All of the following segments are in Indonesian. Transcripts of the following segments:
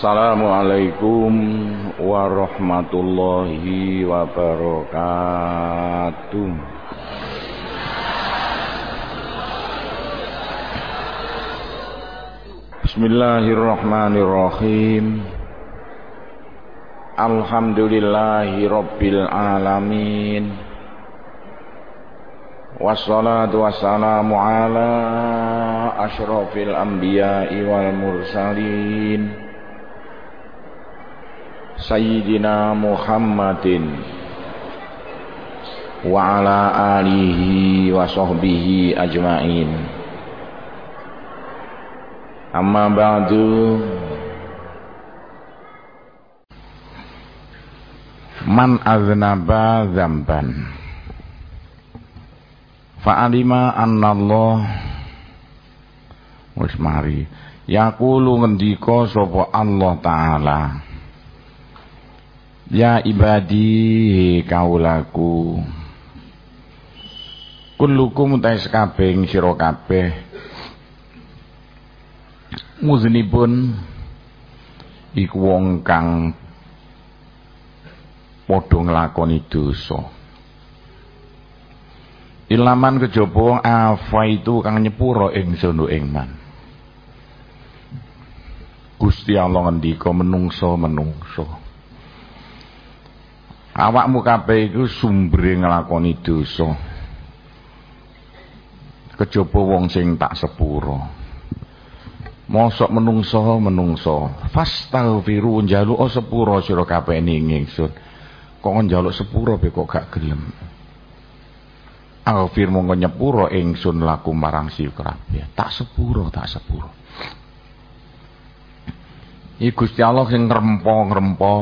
Assalamualaikum warahmatullahi wabarakatuh. Bismillahirrahmanirrahim. Alhamdulillahi rabbil alamin. Wassalatu wassalamu ala asyrafil anbiya'i wal mursalin. Muhammadin wa ala alihi wa sahbihi ajmain. Amma ba'du. Man aznaba zamban. Fa'alima Allah wis mari. Yaqulu ngendika sapa Allah taala Ya ibadi kaulaku. Kullukum utai sekabing sira kabeh. Muznibun iku wong kang padha nglakoni dosa. Ilaman kejaba afa itu kang nyepuro ingsun ing man Gusti Allah ngendika menungso menungso awakmu kabeh iku sumbere nglakoni dosa. Kejaba wong sing tak sepuro. Mosok menungso menungso. Fastaghfiru njaluk sepuro sira kabeh ning ingsun. Kok njaluk sepuro be kok gak gelem? Alfir mongko nyepuro ingsun laku marang sira kabeh. Tak sepuro tak sepuro. Iki Gusti Allah sing ngrempo-ngrempo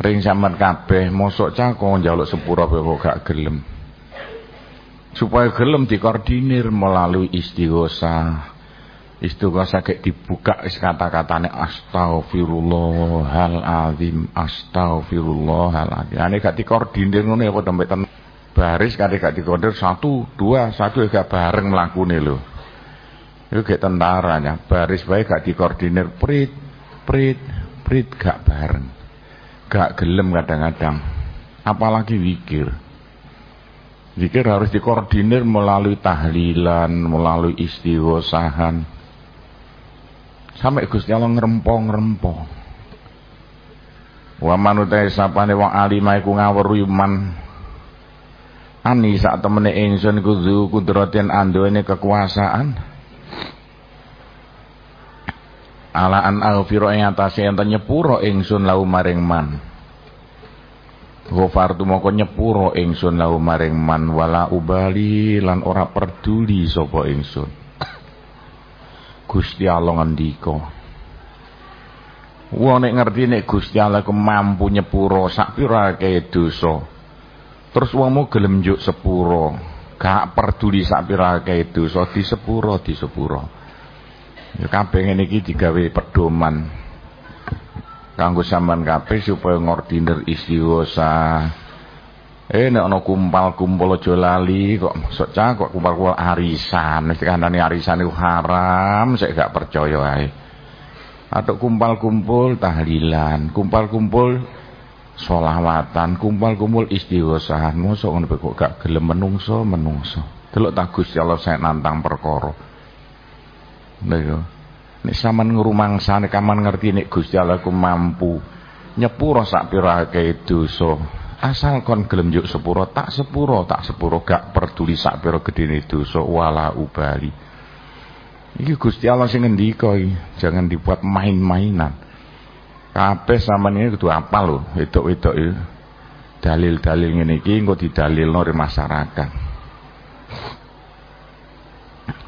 ring sampean kabeh mosok cako njaluk sepura kok gak gelem. Supaya gelem dikoordinir melalui istighosa istighosa kayak dibuka is kata-katane astagfirullahalazim astagfirullahalazim ane gak dikoordinir ngono ya ten baris kate gak dikoordinir satu dua satu ya gak bareng mlakune lho. Itu kayak tentara ya baris baik gak dikoordinir prit prit prit gak bareng gak gelem kadang-kadang apalagi wikir Zikir harus dikoordinir melalui tahlilan, melalui istighosahan. Sampai Gusti Allah ngrempo-ngrempo. Wa manutai sapane wong alimah iku ngawruhi man. Ani sak temene ingsun kudu kudratin andone kekuasaan. Ala an aghfira ing atase enten nyepuro ingsun lau maring man. Ghafartu moko nyepuro ingsun lau maring man wala ubali lan ora peduli sapa ingsun. Gusti Allah ngendika Wong nek ngerti nek Gusti Allah ku mampu nyepuro sak pirake dosa terus wongmu gelem njuk sepuro gak peduli sak pirake dosa disepuro disepuro Ya kabeh ngene iki digawe pedoman kanggo sampean kabeh supaya ngordinir istighosa. Eh nek ana kumpal-kumpul aja lali kok sok cah kok kumpal-kumpul arisan. Mesti kandhane arisan iku haram, sik gak percaya ae. Atau kumpal-kumpul tahlilan, kumpal-kumpul sholawatan, kumpal-kumpul istighosahan. Mosok ngono kok gak gelem menungso menungso. Delok tak Gusti Allah saya nantang perkara. Lha nek sampean ngrumangsane kaman ngerti nek Gusti Allah ku mampu nyepuro sak pirake dosa. Asal kon gelem sepuro tak sepuro tak sepuro gak peduli sak pira gedene dosa wala ubali. Iki Gusti Allah sing ngendika iki, jangan dibuat main-mainan. Kabeh sampean iki kudu apal lho, wedok-wedok iki. Dalil-dalil ngene iki engko didalilno masyarakat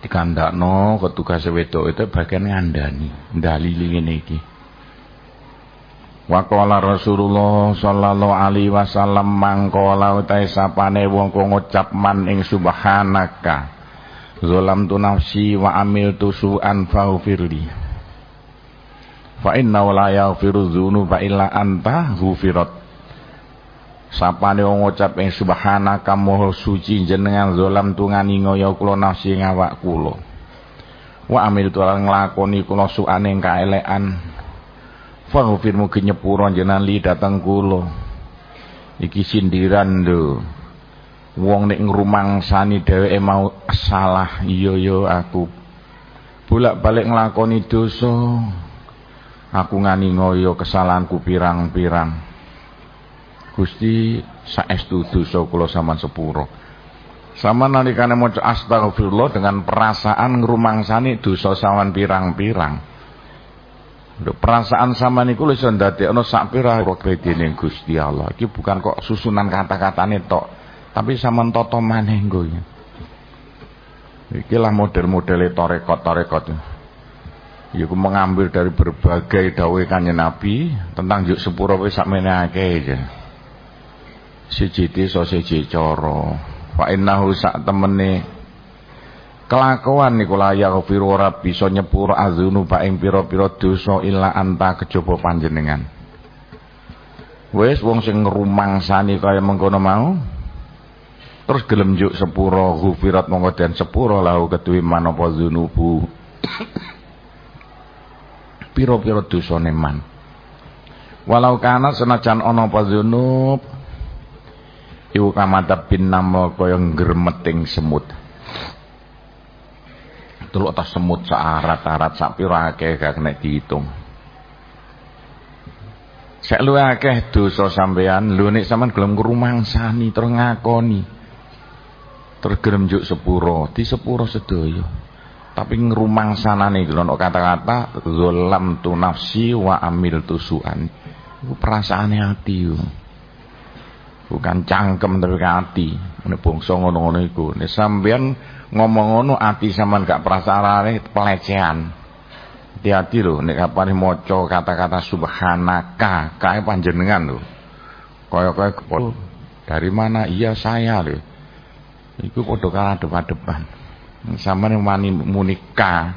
dikandakno ketugas wedok itu bagian ngandani dalili ngene iki. Waqala Rasulullah sallallahu alaihi wasallam mangkola utai sapane wong kok ngucap man ing subhanaka. Zalam tu nafsi wa amil tu su'an faghfirli. Fa inna la yaghfiru dzunuba illa anta ghufirat sapane wong ngucap ing subhanaka moho suci jenengan zalam tungani ngoyo kula nafsi ngawak kula wa amil tu lan nglakoni kula suane kaelekan Faghfir mugi nyepuro jenengan li dateng kula. Iki sindiran lho. Wong nek ngrumangsani dheweke mau salah, iya ya aku bolak-balik nglakoni dosa. Aku ngani ngoyo kesalahanku pirang-pirang. Gusti saestu dosa kula sampean sepuro. Sama nalikane maca astagfirullah dengan perasaan ngrumangsani dosa sawan pirang-pirang. Lho perasaan sama niku iso ndadekno sak pira kredine Gusti Allah. Iki bukan kok susunan kata-katane tok, tapi sampean tata maneh nggo. Iki lah model-modele torekot-torekot. Iku mengambil dari berbagai dawuh Nabi tentang juk sepuro wis sakmene akeh. Siji desa siji cara. Fa innahu sak temene kelakuan niku la yaghfiru ora bisa nyepuro azunuba ing pira-pira dosa illa anta kejaba panjenengan. Wis wong sing ngrumangsani kaya mengkono mau terus gelem juk sepuro ghufirat monggo den sepuro lahu keduwe manapa zunubu. Pira-pira dosane man. Walau kana senajan ana apa zunub iku kamata bin namo kaya ngremeting semut delok atas semut saarat-arat sak pira akeh gak kena dihitung. Sek lu akeh dosa sampean, lho nek sampean gelem ngrumangsani terus ngakoni. Terus sepuro, di sepuro sedaya. Tapi ngrumangsana iki lho kata-kata zalam tu nafsi wa amil tu suan. Iku perasaane ati. Bukan cangkem tapi hati. Nek bangsa ngono-ngono iku. Nek sampean ngomong ngono ati sampean gak prasarane pelecehan. Hati-hati lho nek kapan maca kata-kata subhanaka kae panjenengan lho. Kaya-kaya dari mana? Iya saya lho. Iku padha depan-depan sampean wani munika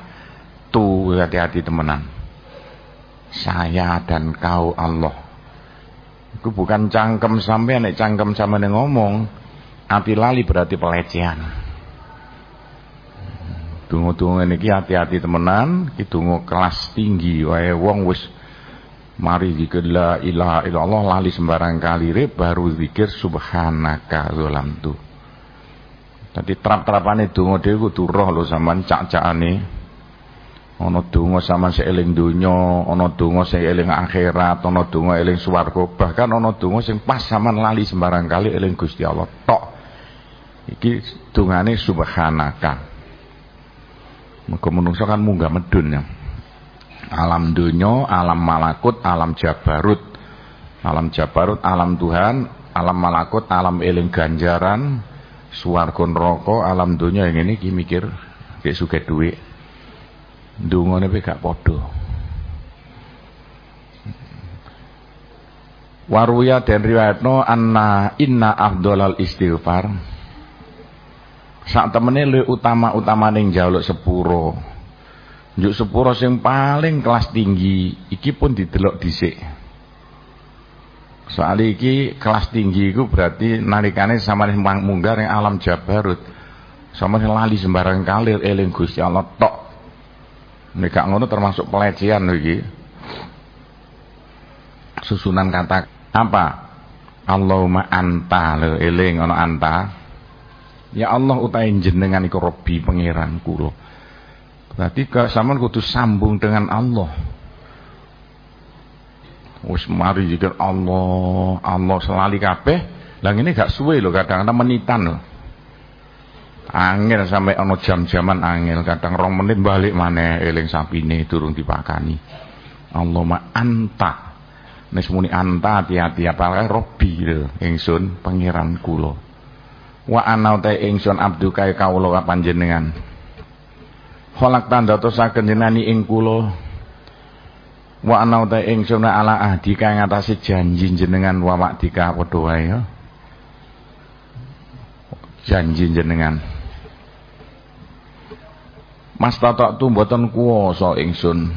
tu hati-hati temenan. Saya dan kau Allah itu bukan cangkem sampean nek cangkem sampean ngomong ati lali berarti pelecehan Donga-donga niki hati-hati temenan, iki donga kelas tinggi wae wong wis mari zikir la ilaha illallah lali sembarang kali re baru zikir subhanaka tu. Tadi trap-trapane donga dhewe kudu roh lho sampean cak-cakane. Ana donga sampean sing eling donya, ana donga sing eling akhirat, ana donga eling swarga, bahkan ana donga sing pas sampean lali sembarang kali eling Gusti Allah tok. Iki dongane subhanaka. Muga menungso kan munggah medun ya. Alam dunya, alam malakut, alam jabarut. Alam jabarut, alam Tuhan, alam malakut, alam eling ganjaran, swarga neraka, alam dunya yang ini ki mikir kayak sugih dhuwit. Ndungane gak padha. Waruya dan riwayatno anna inna afdolal istighfar. Sak temene lu utama ning jaluk sepuro. Njuk sepuro sing paling kelas tinggi iki pun didelok dhisik. Soal iki kelas tinggi iku berarti nalikane sama munggah yang alam jabarut sama lali sembarang kali eling Gusti Allah tok nek ngono termasuk pelecehan iki susunan kata apa Allahumma anta lho eling ana anta Ya Allah utai jenengan iku Robbi pangeran kula. Berarti sampean kudu sambung dengan Allah. Wis mari jika Allah, Allah selali kabeh. Lah ini gak suwe lho kadang-kadang menitan lho. Angel sampai ana jam-jaman angel, kadang rong menit balik mana eling sapine turun dipakani. Allah ma anta. Nek muni anta hati-hati. Apalagi Robbi ingsun pangeran kula. Wa ana ta ingsun abdu kae kawula panjenengan. Kholak tanda tosaken jenani ing kula. Wa ana ta ingsun ala ahdi kae ngatasi janji jenengan wa dika padha ya. Janji jenengan Mas tatok tu mboten kuwasa ingsun.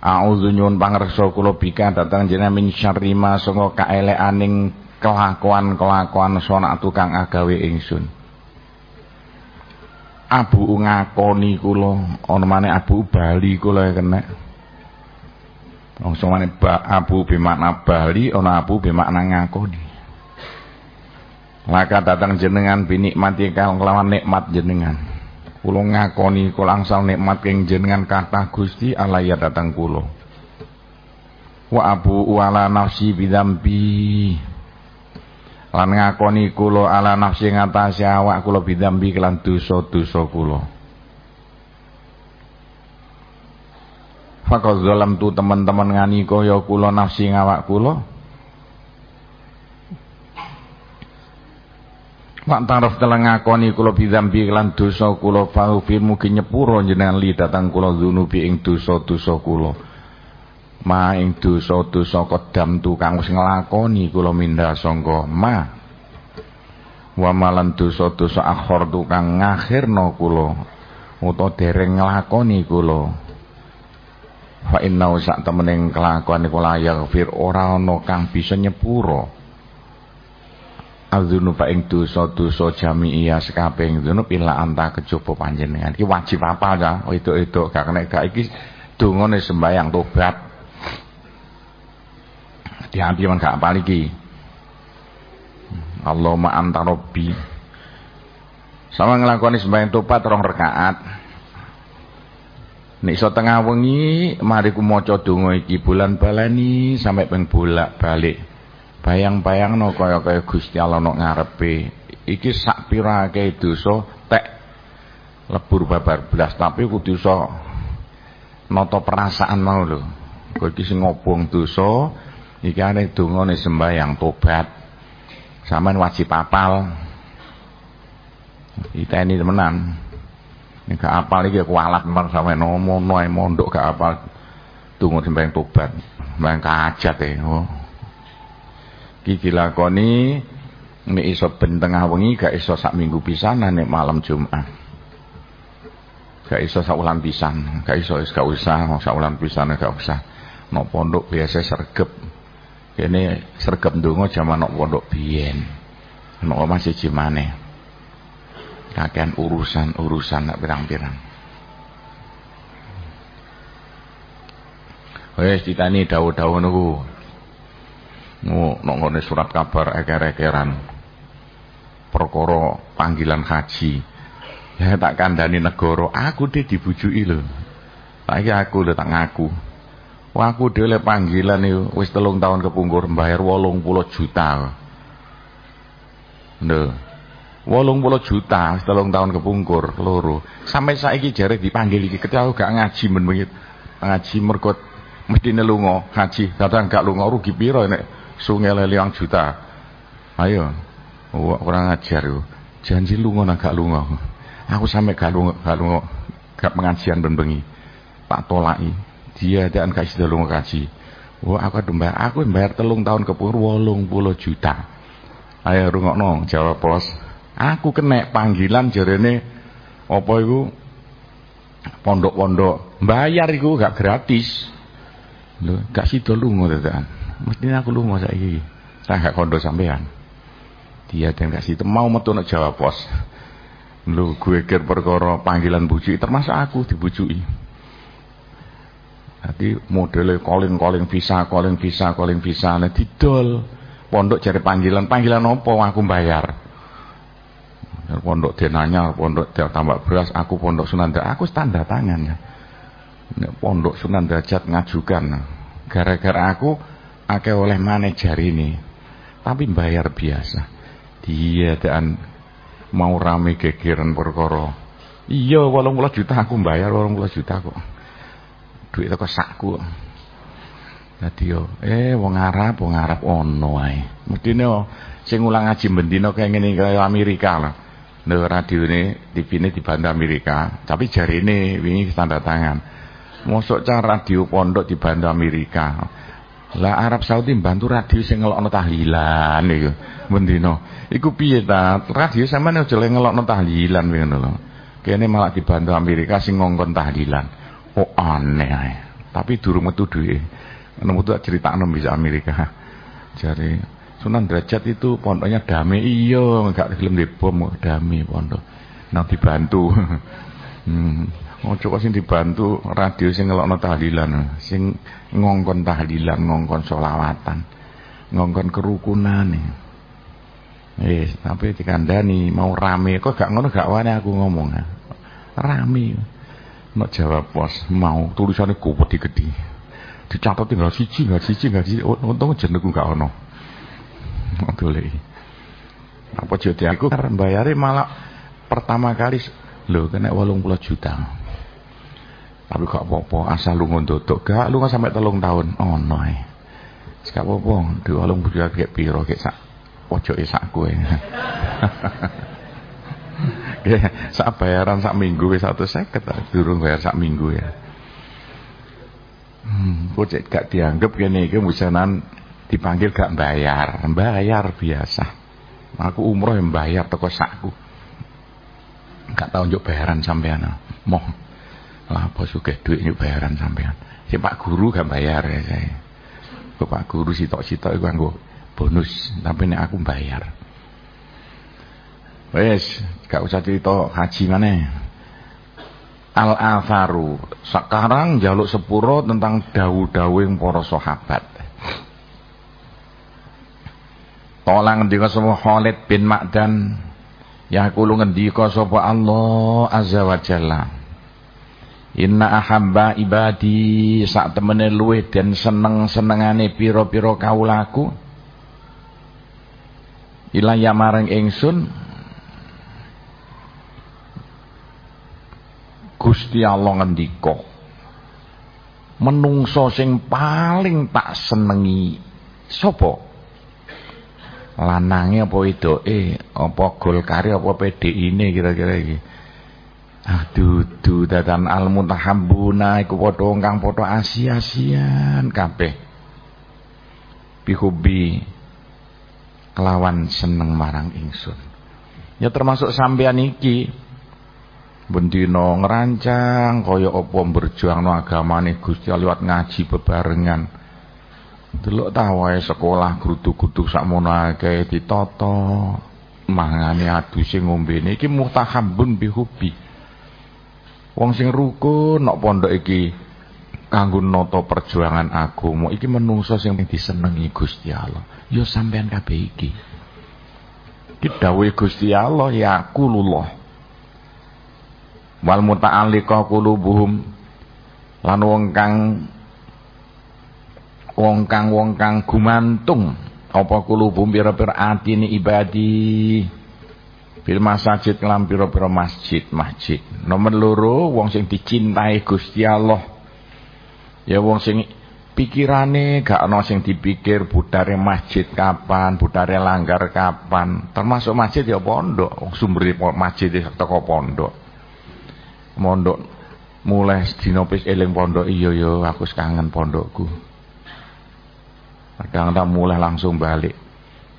A'udzu nyuwun pangersa kula bika datang jenengan min syarri ma sanga kaeleaning kelakuan-kelakuan sona tukang agawe ingsun. Abu ngakoni kula ana maneh abu bali kula kena Wong samane abu bermakna bali ana abu bermakna ngakoni. Laka datang jenengan binikmati kelawan nikmat jenengan. Kula ngakoni kula angsal nikmat ing jenengan kathah Gusti alaya datang kula. Wa abu wala nafsi bidambi. Lan ngakoni kula ala nafsi ngatasi awak kula bidambi kelan dosa-dosa kula. Fakal zalam tu teman-teman ngani kaya kula nafsi ngawak kula. Mak taraf telah ngakoni kula bidzambi lan dosa kula faufir mugi nyepuro jenengan li datang kula dzunubi ing dosa-dosa kula. Ma ing dosa-dosa tu kang wis nglakoni kula minda sangka ma. Wa malan dosa-dosa akhir tu kang ngakhirno kula utawa dereng nglakoni kula fa inna sak temening kelakuan iku layak fir ora ana kang bisa nyepuro Adzunu fa ing dosa-dosa jami'iyah sekabeh dzunub illa anta kejaba panjenengan. Iki wajib apa ya? Itu-itu gak kena gak iki dongane sembayang tobat. Diambil man gak apal iki. Allahumma anta rabbi. Sama nglakoni sembayang tobat rong rakaat. Nek iso tengah wengi mari ku maca donga iki bulan balani sampai ping bolak-balik. Bayang-bayangno kaya-kaya Gusti Allah nok ngarepe. Iki sak pirake dosa tek lebur babar belas tapi kudu iso nata perasaan mau lho. Kowe iki sing ngobong dosa iki ane dongane sembayang tobat. Saman wajib apal. Iteni temenan. Nek gak apal iki kualat memang sampe nomo noe mondok gak apal tunggu sembahyang tobat. Sembahyang kajat e. Oh. Iki dilakoni nek iso ben tengah wengi gak iso sak minggu pisan nek malam Jumat. Gak iso sak wulan pisan, gak iso gak usah sak wulan pisan gak usah. Nok pondok biasa sergep. Kene sergep ndonga jaman nok pondok biyen. Nok masih jimane kakean urusan-urusan nak pirang-pirang. Wes ditani dawu-dawu niku. Ngo nek surat kabar eker-ekeran. Perkara panggilan haji. Ya tak kandhani negara, aku dhewe dibujuki lho. Saiki aku lho tak ngaku. Wah aku dhewe panggilan niku wis telung tahun kepungkur mbayar 80 juta. Lho, wolong puluh juta telung tahun kepungkur loro sampai saiki jare dipanggil iki ketika aku gak ngaji men ngaji merkot mesti nelungo ngaji kadang gak lunga rugi piro nek sungai leliang juta. Ayo. Orang ngajar yo. Janji lunga nak gak lunga. Aku sampai gak lunga gak lunga gak pengajian ben bengi tak tolaki. Dia dan gak sida lunga kaji. Wah aku dembayar aku bayar telung tahun kepungkur wolong puluh juta. Ayo rungokno jawab pos Aku kena panggilan jarene apa iku? Pondok-pondok. Bayar iku gak gratis. Lho, gak sida lunga dadakan. Mestine aku lunga saiki. Saya gak kondo sampean. Dia dan gak sida mau metu nek Jawa Pos. Lho, gue kira perkara panggilan bujuki termasuk aku dibujuki. Jadi modelnya calling-calling visa, calling visa, calling visa, nah didol. Pondok cari panggilan, panggilan apa aku bayar pondok denanya pondok tambak beras aku pondok Sunan Derajat aku tanda tangan ya pondok Sunan Derajat ngajukan gara-gara aku akeh oleh manajer ini tapi bayar biasa dia dan mau rame gegeran perkara iya 80 juta aku bayar 80 juta kok duit teko sakku Dadi yo eh wong Arab wong Arab ono ae. Mestine sing ulang ngaji bendina kaya ngene kaya Amerika lah. Nek radio ini TV ini dibantu Amerika, tapi jari ini wingi tanda tangan. Mosok cara radio pondok dibantu Amerika. Lah Arab Saudi bantu radio sing ngelokno tahlilan iku. Mendino. Iku piye ta? Radio sampean aja ngelokno tahlilan ngono lho. Kene malah dibantu Amerika sing ngongkon tahlilan. Oh aneh ae. Tapi durung metu duwe. Nemu tuh critakno bisa Amerika. Jari Sunan Derajat itu pondoknya damai iya nggak film dibom damai pondok nah dibantu Hmm. Ojo kok sing dibantu radio sing ngelokno tahlilan, sing ngongkon tahlilan, ngongkon solawatan, ngongkon kerukunan nih. Eh, tapi dikandani mau rame kok gak ngono gak wani aku ngomong. Rame. Nek jawab pos mau tulisannya kuwet gede. Dicatat tinggal siji, enggak siji, enggak siji. Untung jenengku gak ono. Dolek. Apa jadi aku bayare malah pertama kali lho kena 80 juta. Tapi gak apa-apa, asal lu ngondotok gak, lu gak sampai telung tahun. Oh no. Gak apa-apa, di walung budak kayak piro kayak sak pojok sak. Kayak sak bayaran sak minggu wis 150 durung bayar sak minggu ya. Hmm, kok gak dianggap kene iki musanan dipanggil gak bayar, bayar biasa. Aku umroh yang bayar toko sakku. Gak tau njuk bayaran sampean. Moh lah apa sugih duit ini bayaran sampean. Si Pak Guru gak bayar ya saya. Pak Guru sitok-sitok iku nganggo bonus, tapi nek aku bayar. Wes, gak usah cerita haji mana. Al Afaru. Sekarang jaluk sepuro tentang dawu-dawu yang para sahabat. Tolong ngendika sapa Khalid bin Ma'dan ya kulo ngendika sapa Allah Azza wa Jalla. Inna ahabba ibadi sak temene luwih dan seneng-senengane pira-pira kaulaku. Ilaya marang ingsun Gusti Allah ngendika menungso sing paling tak senengi sapa? Lanange apa wedoke? Apa golkare apa PDI-ne kira-kira iki Aduh, dudu datan al mutahabbuna iku padha kang padha asia-asian kabeh. Bihubi kelawan seneng marang ingsun. Ya termasuk sampean iki bendina ngerancang kaya apa berjuangno agamane Gusti liwat ngaji bebarengan. Delok ta wae sekolah grutu-grutu sakmono akeh ditata. Mangane aduse ngombene iki mutahabbun bihubi. Wong sing rukun nok pondok iki kanggo nata perjuangan agama iki menungso sing disenengi Gusti Allah. Ya sampean kabeh iki. Iki dawuhe Gusti Allah ya kulullah. Wal muta'alliqa qulubuhum lan wong kang wong kang wong kang gumantung apa kulubum pira-pira atine ibadi Bil masjid kelam pira-pira masjid, masjid. Nomor loro wong sing dicintai Gusti Allah. Ya wong sing pikirane gak ana sing dipikir budare masjid kapan, budare langgar kapan. Termasuk masjid ya pondok, sumber masjid teko pondok. Mondok mulai dina pis eling pondok iya ya aku kangen pondokku. Kadang-kadang mulai langsung balik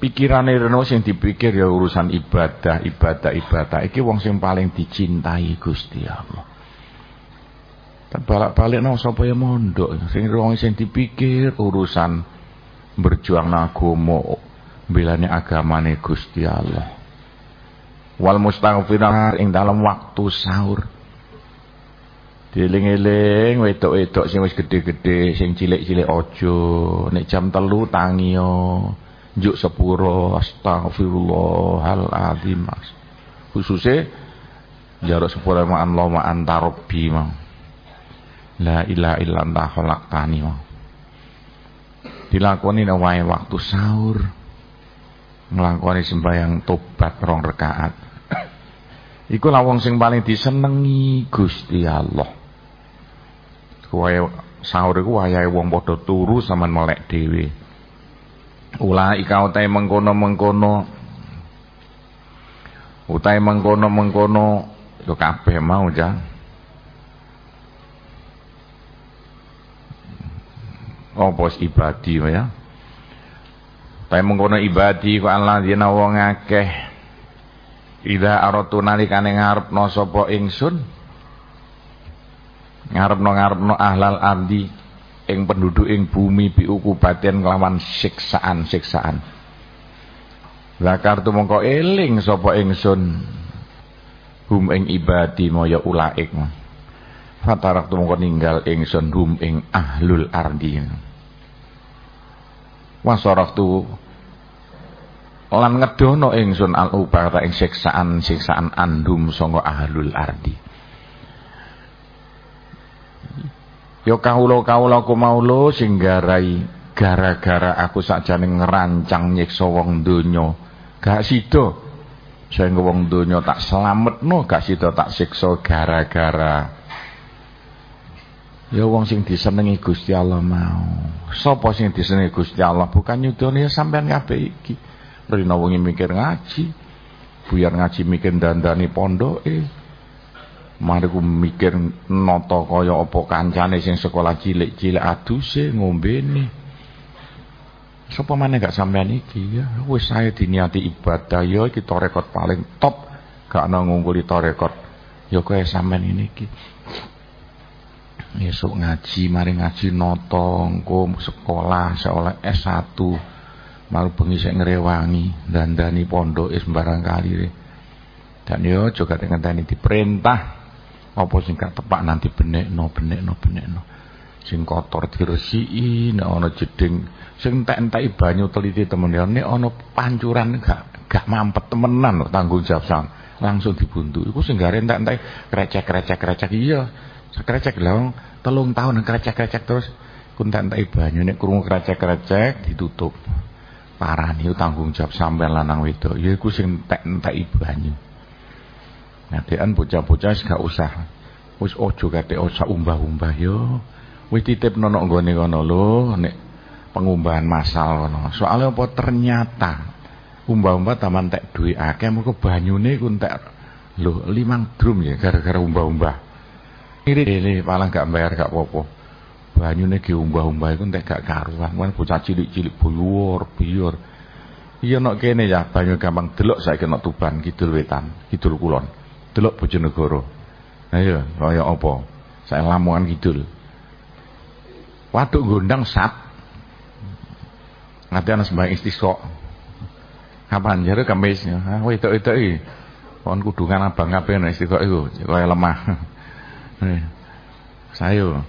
pikirane reno sing dipikir ya urusan ibadah, ibadah, ibadah. Iki wong sing paling dicintai Gusti Allah. Tak balik-balik nang sapa ya mondok, sing wong sing dipikir urusan berjuang agama, belane agamane Gusti Allah. Wal mustaghfirah ing dalam waktu sahur. Dieling-eling wedok-wedok sing wis gede-gede, sing cilik-cilik aja, nek jam telu tangi yo juk sepuro astagfirullahaladzim khususnya jarak sepuro ma'an lo ma'an tarobbi mau la ilaha illa anta khalaqtani mau dilakoni wae waktu sahur nglakoni sembahyang tobat rong rakaat iku lawang sing paling disenengi Gusti Allah. Wae sahur iku wayahe wong padha turu sampean melek dhewe ulaika utai mengkono-mengkono. Utai mengkono-mengkono. Itu kabeh mau ja. Opos ibadi ya? Utai mengkono ibadi ku alladzina wong akeh. Ida aratu nalikane ngarepno sapa ingsun? Ngarepno ngarepno ahlal ardi ing penduduk ing bumi bi ukubaten kelawan siksaan-siksaan Zakar mongko eling sapa ingsun? Hum ing ibadi moya ulaik. Fatarak mongko ninggal ingsun hum ing ahlul ardi. Wasaraktu lan ngedono ingsun al ubata ing siksaan siksaan andum sanga ahlul ardi Yo kawula-kawula kumaulo sing garai gara-gara aku sakjane ngerancang nyiksa wong donya gak sida sing wong donya tak slametno gak sida tak siksa gara-gara Ya wong sing disenengi Gusti Allah mau. Sapa sing disenengi Gusti Allah? Bukan nyudone ya sampean kabeh iki. Rina wengi mikir ngaji. Buyar ngaji mikir dandani pondoke. Mari ku mikir nata kaya apa kancane sing sekolah cilik-cilik aduse ngombene. Sapa maneh gak sampean iki ya. Wis saya diniati ibadah ya iki rekod paling top. Gak ana ngungkuli rekod. Ya kaya sampean ini iki. Esuk ngaji, mari ngaji noto, engko sekolah seolah S1. Malu bengi sik ngrewangi, dandani pondoke sembarang kali. Dan yo juga dengan tani diperintah apa sing gak tepak nanti benekno, benekno, benekno. Sing kotor diresiki, nek ana jeding sing entek-enteki banyu teliti temen yo nek ana pancuran gak gak mampet temenan tanggung jawab sang langsung dibuntu. Iku sing gare entek-entek krecek-krecek-krecek iya. Sekrecek lho, telung tahun krecek-krecek terus kuntak-entek banyu nek krungu krecek-krecek ditutup. Parani tanggung jawab sampean lanang wedok. Ya iku sing entek-entek banyu. Ngadekan bocah-bocah gak usah wis aja kate usah umbah-umbah yo. Wis titip nono nggone kono lho nek pengumbahan masal kono. Soalnya apa ternyata umbah-umbah taman tek duwe akeh mergo banyune ku entek lho limang drum ya gara-gara umbah-umbah. Irit ini malah gak bayar gak apa-apa. Banyune diumbah-umbah iku entek gak karuan. Kan bocah cilik-cilik buyur, buyur. Iya nok kene ya banyu gampang delok saiki nok Tuban Kidul Wetan, Kidul Kulon. Delok Bojonegoro. Nah iya, kaya apa? Saya Lamongan Kidul. Waduk gondang sat. Ngati ana sembahyang istisqa. Kapan jare kamis? Ah, wedok-wedok iki. Kon kudungan abang kabeh nek istisqa iku, kaya lemah. Eh, saya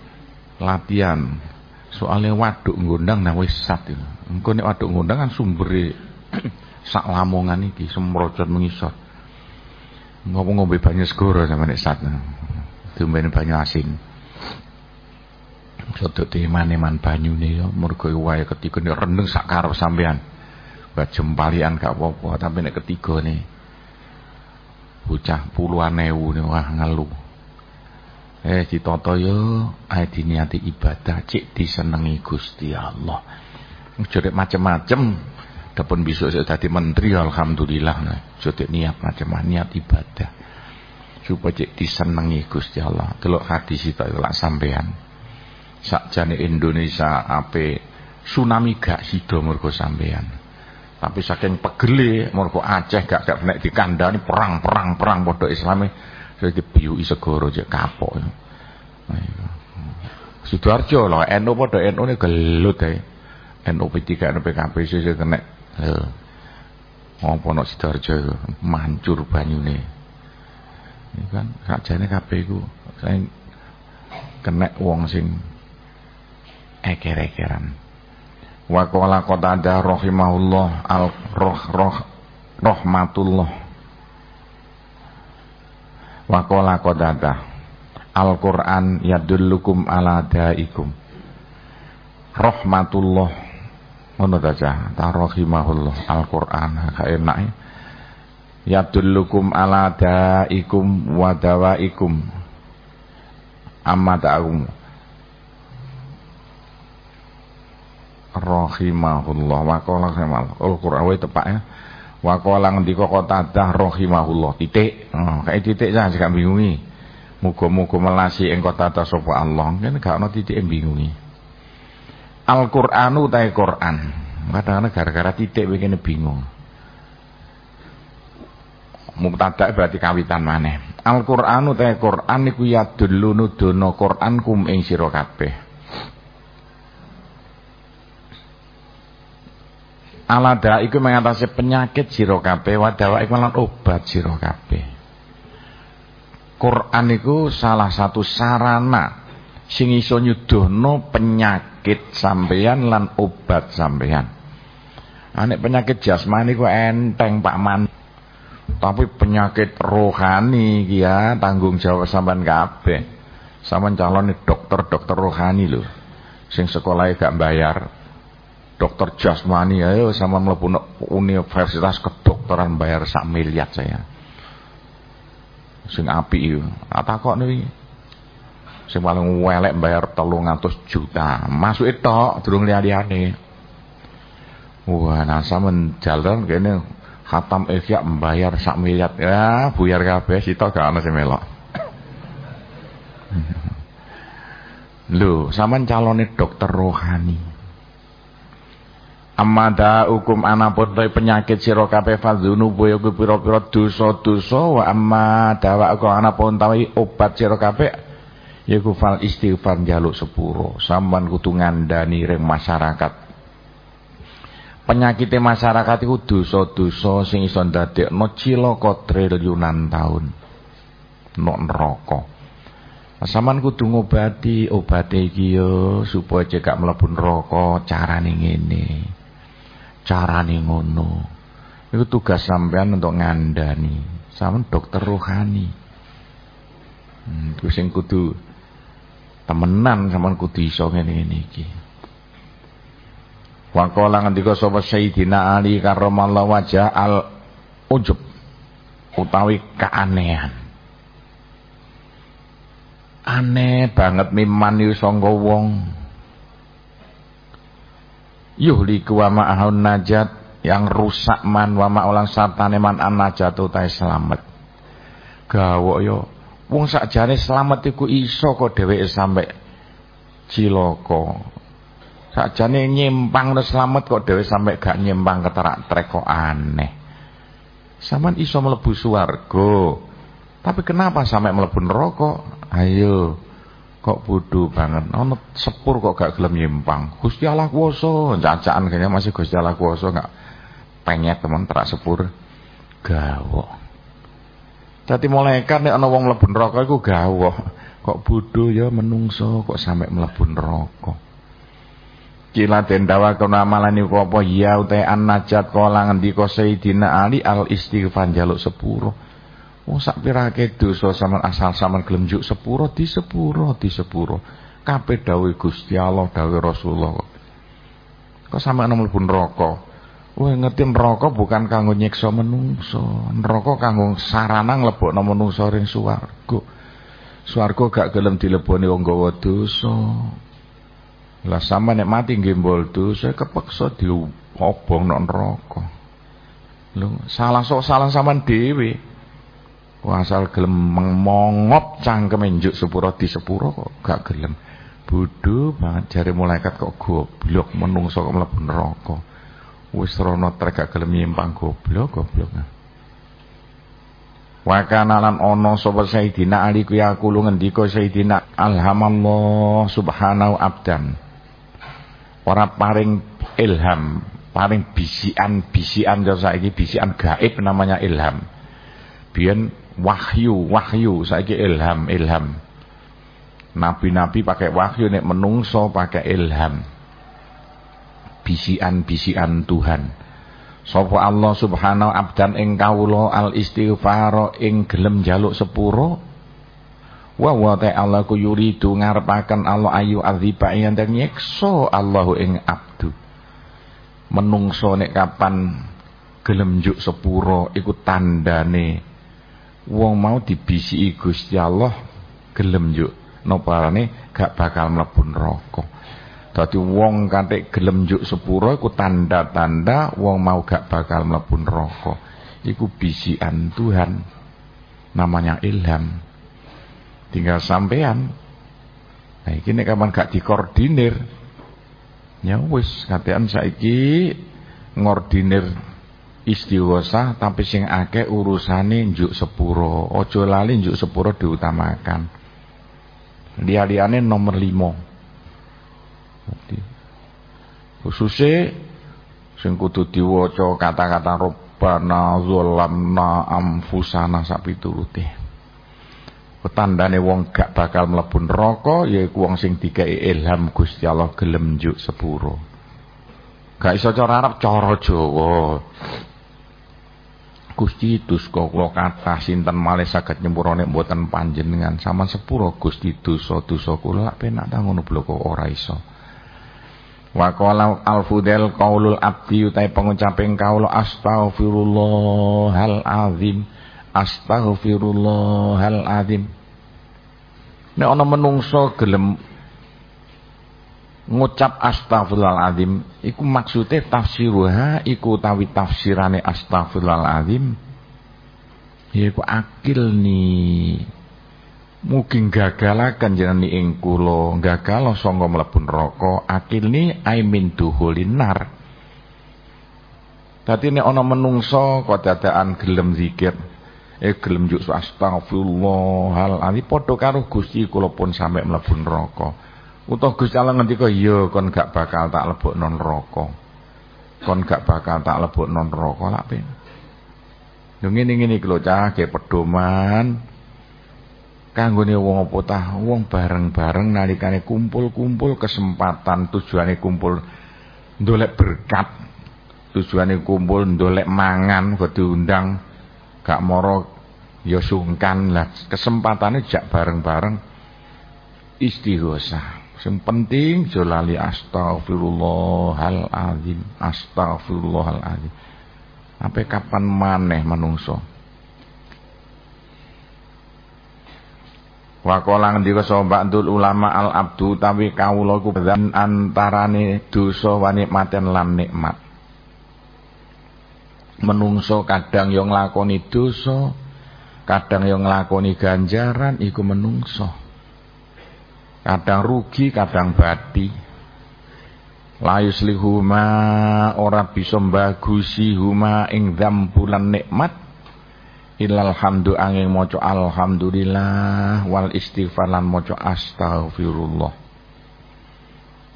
latihan soalnya waduk ngundang nang wis sat itu. Engko nek waduk ngundang kan sumbere sak lamongan iki semrocot mengisor. Ngomong ngombe banyu segoro sama nek sat. Diomben banyu asin. Sodok man banyune ya mergo wae nek rendeng sak karep sampean. Mbak jempalian gak apa-apa, tapi nek nih bocah puluhan ewu nih wah ngeluh. Eh ditata yo ae diniati ibadah cek disenengi Gusti Allah. Jodek macem-macem dapun besok saya tadi menteri alhamdulillah nah. Jodek niat macam niat ibadah. Supaya cek disenengi Gusti Allah. Delok hadis itu lak sampean. Sakjane Indonesia ape tsunami gak sida mergo sampean. Tapi saking pegele mergo Aceh gak gak nek dikandani perang perang padha Islame Terus dibiuki segoro cek kapok. Sidoarjo lho, NU padha NU ne gelut ae. NU P3 NU PKB sesuk kena. Apa nek Sidoarjo iku mancur banyune. Ini kan sakjane kabeh iku sing kena wong sing eker-ekeran. Wa qala qatadah rahimahullah al roh roh rahmatullah Wakola kodata Al-Quran yadullukum ala daikum Rahmatullah Ngono saja Tarahimahullah Al-Quran enak ya Yadullukum ala daikum Wadawaikum Amma ta'um Rahimahullah Wakola rahimahullah Al-Quran tepak ya Wa qala ngendika Qatadah rahimahullah titik. Oh, kayak titik saja gak bingungi. Muga-muga melasi ing Qatadah sapa Allah. Kan gak ono titik bingungi. Al-Qur'anu ta Qur'an. Kadang-kadang gara-gara titik bikin bingung. Mubtada berarti kawitan maneh. Al-Qur'anu ta Qur'an niku ya dulu nudono Qur'an kum ing sira kabeh. Alada iku mengatasi penyakit sira kabeh, wadawa iku lan obat sira kabeh. Quran itu salah satu sarana sing iso penyakit sampeyan lan obat sampeyan. Anek penyakit jasmani ku enteng Pak Man. Tapi penyakit rohani ya tanggung jawab sampean kabeh. Sampean calon dokter-dokter rohani lho. Sing sekolahnya gak bayar. Dokter jasmani ayo sama mlebu universitas kedokteran bayar sak miliar saya sing apik iku. kok niki. Sing paling welek bayar 300 juta. Masuk tok durung liyane. Wah, nah sampean jalan kene khatam ihya membayar sak miliar. Ya, buyar kabeh sitok gak ana sing melok. Lho, sampean calone dokter rohani. Amada hukum anapun penyakit sira kabeh fadzunu boyo ku pira-pira dosa-dosa wa amma dawa ku anapun tawi obat sira kabeh yaiku fal istighfar njaluk sepuro. Sampean kudu ngandani ring masyarakat. Penyakit masyarakat iku dosa-dosa sing iso ndadekno cilaka triliunan taun. Nok neraka. Sampeyan kudu ngobati obate iki yo supaya cekak mlebu neraka carane ngene. Carane ngono. Itu tugas sampean untuk ngandani. Sampean dokter rohani. Hmm, itu sing kudu temenan sampean kudu iso ngene-ngene iki. Waqala ngendika sapa Sayyidina Ali karramallahu wajah al ujub utawi keanehan. Aneh banget miman iku sangka wong. Yuhliku wa ma'ahun najat yang rusak man wa ma'ulang sartane man an najat utai selamat. Gawok yo wong sakjane selamat iku iso kok dheweke sampe cilaka. Sakjane nyimpang wis selamat kok dhewe sampe gak nyimpang keterak trek kok aneh. Sampean iso mlebu swarga tapi kenapa sampai mlebu neraka? Ayo kok bodoh banget. Ono sepur kok gak gelem nyimpang. Gusti Allah kuwasa. Cacakan kayaknya masih Gusti Allah kuwasa gak penyet teman terak sepur. Gawok dadi malaikat nek ana wong mlebu neraka iku gawok kok bodoh ya menungso kok sampai mlebu neraka Kila den dawa kana amalan iku apa ya utai an najat kala ngendika Sayyidina Ali al istighfar jaluk sepuro Wong sak pirake dosa sampean asal sampean gelem sepuro di sepuro di sepuro. Kabeh dawuh Gusti Allah, dawuh Rasulullah. Kok sampean mlebu neraka? Wah ngerti neraka bukan kanggo nyiksa menungso. Neraka kanggo sarana nglebokno menungso ring swarga. Swarga gak gelem dileboni wong gawa dosa. Lah sampean nek mati nggih mbol dosa kepeksa diobong nang neraka. Lho, salah sok salah sampean dhewe. asal gelem mengop cangkeme njuk sepuro di sepuro kok gak gelem. Bodho banget jare malaikat kok goblok menungso kok mlebu neraka. Wis rono trek gak gelem nyimpang goblok goblok. Wa kana lan ana sapa Sayyidina Ali ku yaqulu ngendika Sayyidina alhamallah subhanahu abdan. Ora paring ilham, paring bisian-bisian saiki bisian gaib namanya ilham. Biyen wahyu wahyu saiki ilham ilham nabi-nabi pakai wahyu nek menungso pakai ilham bisian-bisian Tuhan. Sapa Allah subhanahu abdan ing kawula al istighfar ing gelem jaluk sepuro. Wa Allah ku yuridu Allah ayu aziba yen nyekso Allah ing abdu. Menungso nek kapan gelem juk sepuro iku tandane. Wong mau dibisiki Gusti Allah gelem njuk. Noparane gak bakal mlebu neraka dadi wong kanthi gelem njuk sepuro iku tanda-tanda wong mau gak bakal mlebu neraka. Iku bisikan Tuhan namanya ilham. Tinggal sampean nah iki nek kapan gak dikoordinir? Ya wis katean saiki ngordinir istighosah tapi sing akeh urusane njuk sepuro. Aja lali njuk sepuro diutamakan. Liya-liyane nomor 5 khususnya sing kudu diwaca kata-kata robbana zalamna amfusana sak piturute Tandane wong gak bakal mlebu neraka yaiku wong sing dikai ilham Gusti Allah gelem njuk sepuro. Gak iso cara Arab, cara Jawa. Gusti duska kula kathah sinten malih saged nyempurane mboten panjenengan sampean sepuro Gusti dosa-dosa kula penak ta ngono bloko ora iso. Wa qala al-fudel qaulul abdi utai pengucaping kaula astaghfirullahal azim astaghfirullahal azim. Nek ana menungso gelem ngucap astaghfirullahaladzim iku maksude tafsiruha iku utawi tafsirane astaghfirullahaladzim yaiku akil ni mugi gagalaken jenengan ing kula. Gagal sanga mlebu neraka. Akil ni aimin duhulin dadi nek ana menungso dadaan gelem zikir. Eh gelem juk astagfirullahaladzim padha karo Gusti kula pun sampe mlebu neraka. Utawa Gusti Allah ngendika iya kon gak bakal tak lebokno neraka. Kon gak bakal tak lebokno neraka lak pen yo ngene-ngene iki lho cah pedoman kanggone wong apa tah? Wong bareng-bareng nalikane kumpul-kumpul kesempatan tujuane kumpul ndolek berkat tujuane kumpul ndolek mangan kok diundang gak moro ya sungkan. Lah kesempatane jak bareng-bareng istighosah. Sing penting aja lali astagfirullahal azim astagfirullahal azim. Sampai kapan maneh manungso Wakola ngendika sapa ulama al abdu tawi kawula ku antarane dosa wa nikmaten lan nikmat. Menungso kadang yo nglakoni dosa, kadang yang nglakoni ganjaran iku menungso. Kadang rugi kadang badi layus lihuma ora bisa mbagusi huma ing dzambulan nikmat ilal hamdu angin maca alhamdulillah wal istighfar lan maca astaghfirullah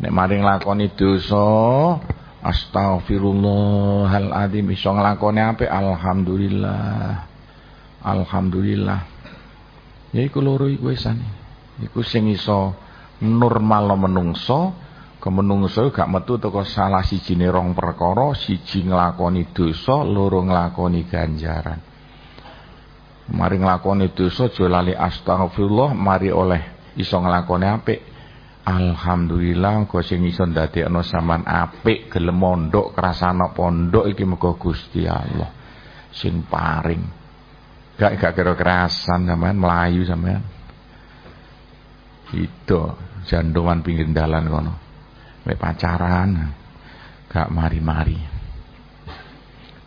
nek maring lakoni dosa astaghfirullahal adzim iso nglakoni apik alhamdulillah Alhamdulillah. Ya iku loro iku wesane. Iku sing iso normal menungso, kemenungso gak metu teko salah sijine rong perkara, siji nglakoni dosa, loro nglakoni ganjaran. Mari nglakoni dosa aja lali astagfirullah, mari oleh iso nglakoni apik. Alhamdulillah kok sing iso ndadekno sampean apik gelem mondok krasana pondok iki muga Gusti Allah sing paring. Gak gak kira kerasan sampean melayu sampean. Itu jandoan pinggir dalan kono. Mek pacaran. Gak mari-mari.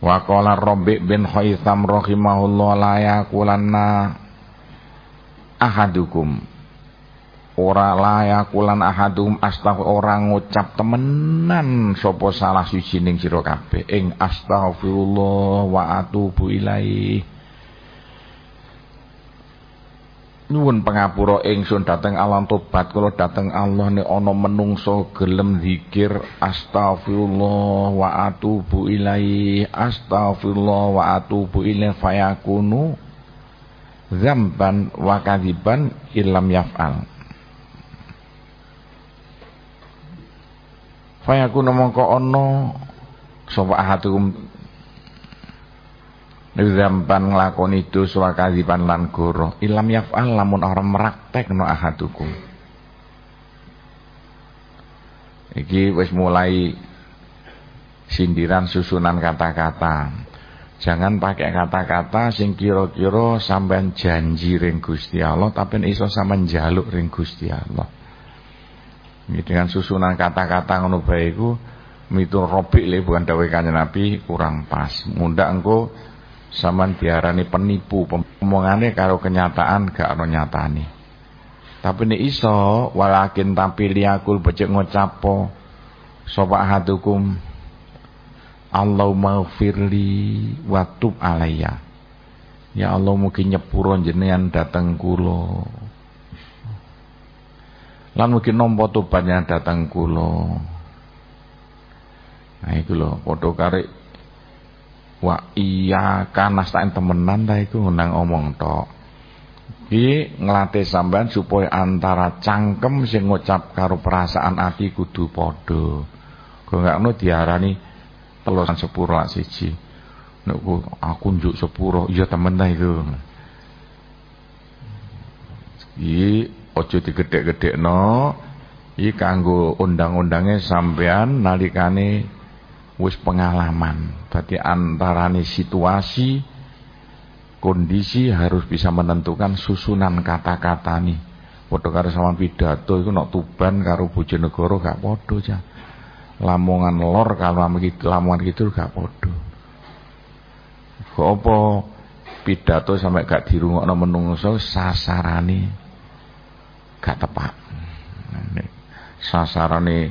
Wa qala Rabi bin Khaitham rahimahullah la yaqulanna ahadukum. Ora layakulan ahadum astaghfir orang ngucap temenan sapa salah siji ning sira kabeh. Ing astaghfirullah wa atubu ilaihi Nuwun pangapura ingsun dateng alam tobat kula dateng Allah nek ana menungso gelem zikir astagfirullah wa atubu ilaihi astagfirullah wa atubu ilaihi fayakunu zamban wa kadiban illam yaf'al. Fayakunu mongko ana sapa ahadukum Zamban nglakoni dosa kadziban lan goro ilam yaf'al lamun ora no ahadukum Iki wis mulai sindiran susunan kata-kata Jangan pakai kata-kata sing kira-kira sampean janji ring Gusti Allah tapi iso sampean njaluk ring Gusti Allah. Ini dengan susunan kata-kata ngono bae iku mitur robik le bukan dawuh Kanjeng Nabi kurang pas. Mundak engko Saman diarani penipu. Omongane karo kenyataan gak ono nyatane tapi nek iso walakin tapi liakul becek ngucapo sapa ahadukum? Allahumma firli wa tub alayya. Ya Allah mungkin nyepuro jenengan dateng kula. Lan mungkin nampa tobatnya dateng kula. Nah iku lho padha kare wa iya kan nasta'in temenan ta iku nang omong tok Iki nglatih sampean supaya antara cangkem sing ngucap karo perasaan ati kudu padha. Kok ngono diarani telusan sepuro lak siji. Nek aku njuk sepuro, iya temen ta iku. Iki aja digedhek-gedhekno. Iki kanggo undang-undange sampean nalikane wis pengalaman. Berarti antarane situasi kondisi harus bisa menentukan susunan kata-kata nih. Padha karo sama pidato iku nek Tuban karo Bojonegoro gak padha ja. Lamongan lor kalau Lamongan kidul gak padha. Kok apa pidato sampai gak dirungokno menungso sasarane gak tepat. Sasarane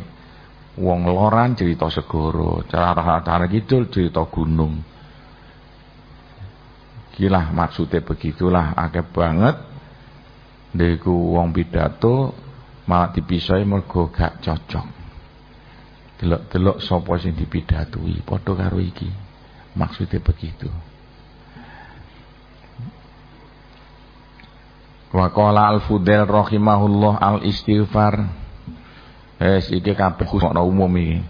wong loran cerita segoro, cara cara kidul cerita gunung. Gilah maksudnya begitulah akeh banget Deku wong pidato malah dipisai mergo gak cocok. Delok-delok sapa sing dipidatui padha karo iki. Maksudnya begitu. Wa qala al-Fudail rahimahullah al-istighfar. Wes iki kabeh khususno umum iki.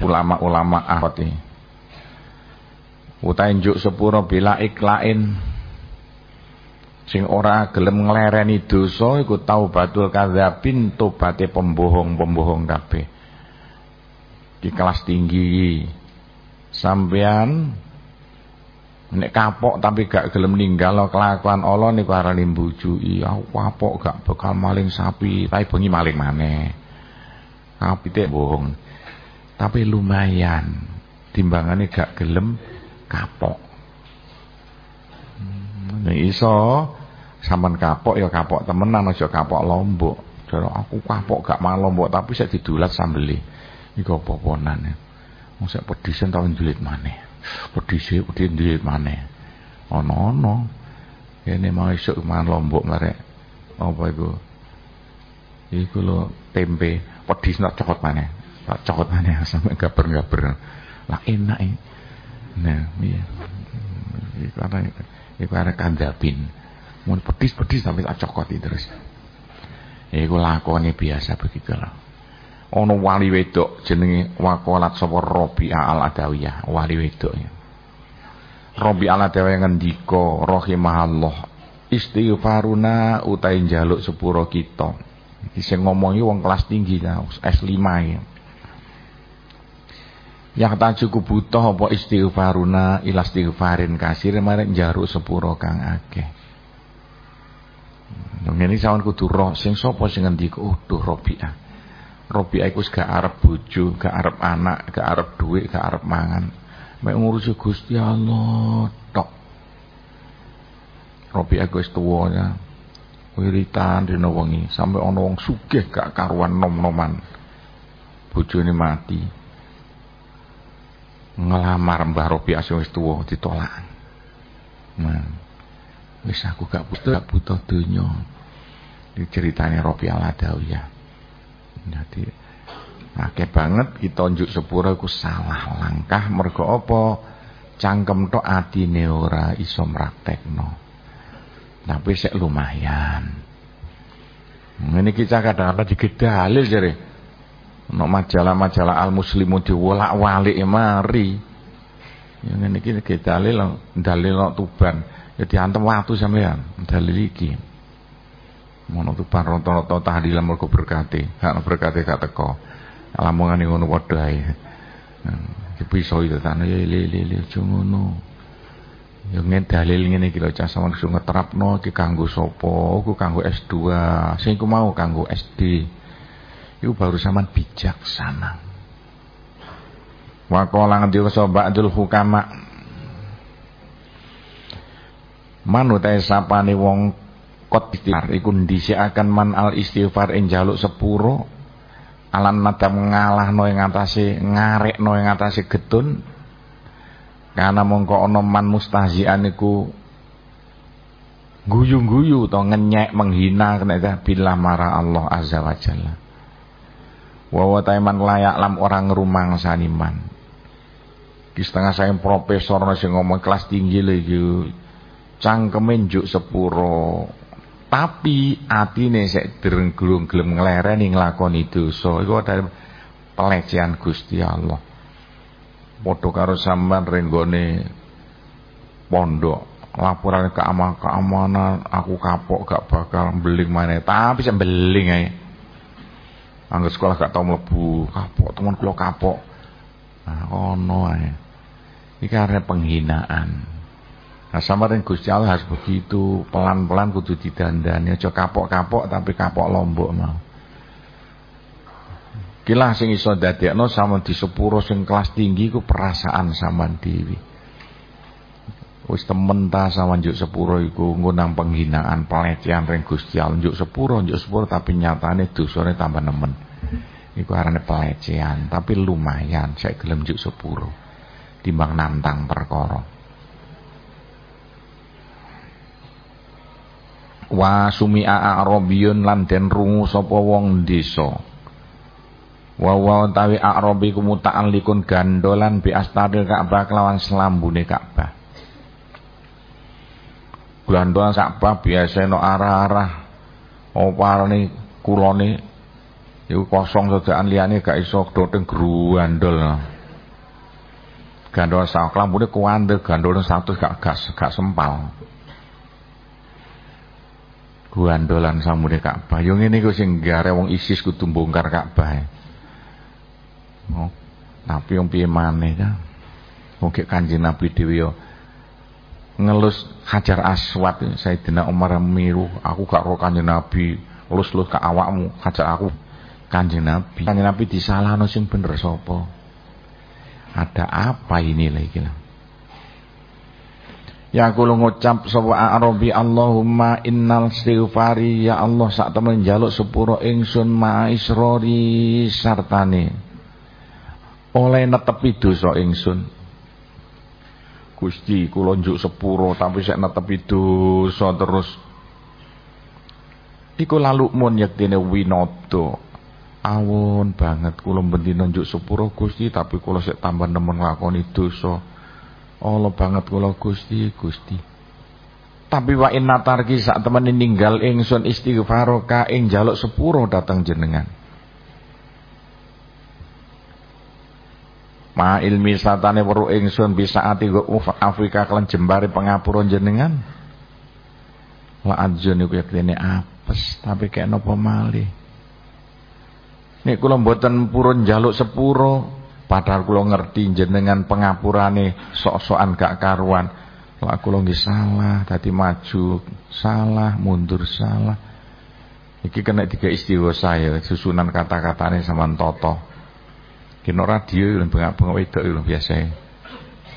Ulama-ulama ahad iki. Utahe njuk sepuro bila iklain. Sing ora gelem nglereni dosa iku taubatul kadzabin tobaté pembohong-pembohong kabeh. Di kelas tinggi sampean nek kapok tapi gak gelem ninggal kelakuan Allah niku arane mbujui aku kapok gak bakal maling sapi tapi bengi maling maneh kapite bohong tapi lumayan timbangane gak gelem kapok. Nek iso sampean kapok ya kapok temenan aja kapok lombok. Jare aku kapok gak mangan lombok tapi saya didulat sambeli. Iku apa-apanan. Ya. Wong sak pedisen tau njulit maneh. Pedise pedhe njulit maneh. Ono-ono. Kene mau esuk mangan lombok marek. Apa iku? Iku lho tempe pedis nak cokot maneh. Tak cokot maneh sampe gaber-gaber. Lah enak iki. Nah, iya. Iku ana iku ana kandapin. Mun pedis-pedis sampai tak cokoti terus. Iku lakone biasa begitu lah. Ono wali wedok jenenge Wakolat sapa Rabi'ah al-Adawiyah, wali wedok. Rabi'ah al-Adawiyah ngendika rahimahallah istighfaruna utai njaluk sepuro kita. Iki sing ngomongi wong kelas tinggi ya, S5 ya. Yang tak cukup butuh apa istighfaruna ila istighfarin kasir marek jaruk sepuro kang akeh. Ngene sawan kudu roh sing sapa sing ngendika oh duh Robiah. Robiah iku gak arep bojo, gak arep anak, gak arep duit, gak arep mangan. Mek ngurusi Gusti Allah tok. Robiah wis tuwa ya. Wiritan dina wengi sampai ana wong sugih gak karuan nom-noman. Bojone mati ngelamar Mbah Robi asing wis tuwa ditolak. Nah, wis aku gak butuh gak butuh donya. Iki ceritane Robi Al-Adawiyah. Jadi akeh banget kita njuk sepura iku salah langkah mergo apa? Cangkem tok atine ora iso mraktekno. Tapi sik lumayan. Ngene iki kadang-kadang digedalil jare. Ono majalah-majalah Al Muslimu diwolak-walik mari. Yang ngene iki niki dalil Tuban. Ya diantem watu sampean dalil iki. Mono Tuban rata-rata tahlilan mergo berkati. Gak berkati gak teko. Lamongan ngono padha ae. Iki bisa itu tane le le le ngono. Ya ngene dalil ngene iki lho cah sampean sing ngeterapno iki kanggo sapa? Ku kanggo S2. Sing ku mau kanggo SD itu baru zaman bijaksana wa qala ngendika ba'dul hukama manut sapane wong kot istighfar iku ndhisikaken man al istighfar ing jaluk sepuro. Alan nadam ngalahno ing atase ngarekno ing atase getun. Karena mongko ana man mustahzian iku guyu-guyu atau ngenyek menghina kena bila marah Allah azza wa jalla. Wa taiman layak lam orang rumang saniman ki setengah saya profesor sing ngomong kelas tinggi lho iki cangkeme njuk sepuro tapi atine sik dereng gelem nglereni nglakoni dosa iku ada pelecehan Gusti Allah. Padha karo sampean renggone pondok laporan keamanan keamanan aku kapok gak bakal beling mana tapi saya beling ae. Anggo sekolah gak tau mlebu kapok teman kula kapok. Nah ono ae. Iki karena penghinaan Nah sama dengan Gusti Allah harus begitu pelan-pelan kudu didandani aja kapok-kapok tapi kapok lombok mau. Kilah sing iso dadekno sama di sepuro sing kelas tinggi ku perasaan sampean dhewe. Wis temen ta sama njuk sepuro iku ngunang penghinaan pelecehan ring Gusti Allah njuk sepuro njuk sepuro tapi nyatane dosane tambah nemen. Iku arane pelecehan tapi lumayan saya gelem njuk sepuro timbang nantang perkara. Wa sumi'a a'rabiyun lan den rungu sapa wong desa. Wa wa tawi a'rabi likun gandolan bi astaril Ka'bah kelawan selambune Ka'bah. Gandolan Ka'bah biasa no arah-arah. Oparane kulone iku kosong sedaan liyane gak iso doteng gruandol gandolan sak lambune kuandel gandolan satu gak gak, gak sempal Guandolan samune Ka'bah. Yo ngene iku sing gare wong ISIS kudu bongkar Ka'bah. Oh, tapi yang piye maneh ya. Mungkin Kanjeng Nabi dhewe yo ngelus Hajar Aswad Sayyidina Umar miru, aku gak roh Kanjeng Nabi, lus-lus ke awakmu, hajar aku Kanjeng Nabi. Kanjeng Nabi disalahno sing bener sapa? Ada apa ini lagi lah? Ya kulo ngucap sapa Arabi Allahumma innal istighfari. Ya Allah sak temen njaluk sepuro ingsun maisrori sartane. Oleh netepi dosa ingsun. Gusti kula njuk sepuro tapi sik netepi dosa terus. Iku lalu mun yektine winodo. Awon banget kula bendina njuk sepuro Gusti tapi kula sik tambah nemen nglakoni dosa Allah banget kula Gusti Gusti tapi wa inna tarki sak temen ninggal ingsun istighfar ka ing jaluk sepuro datang jenengan Ma ilmi satane weru ingsun bisa ati Afrika kelan jembare pengapura jenengan. La ajun iku yektene apes tapi kayak napa malih. Nek kula mboten purun jaluk sepuro Padahal kula ngerti jenengan pengapurane sok-sokan gak karuan. Lah kula nggih salah, tadi maju salah, mundur salah. Iki kena tiga istiwa saya, susunan kata-katane sama toto. Kino radio yang bengak-bengak wedok itu biasa.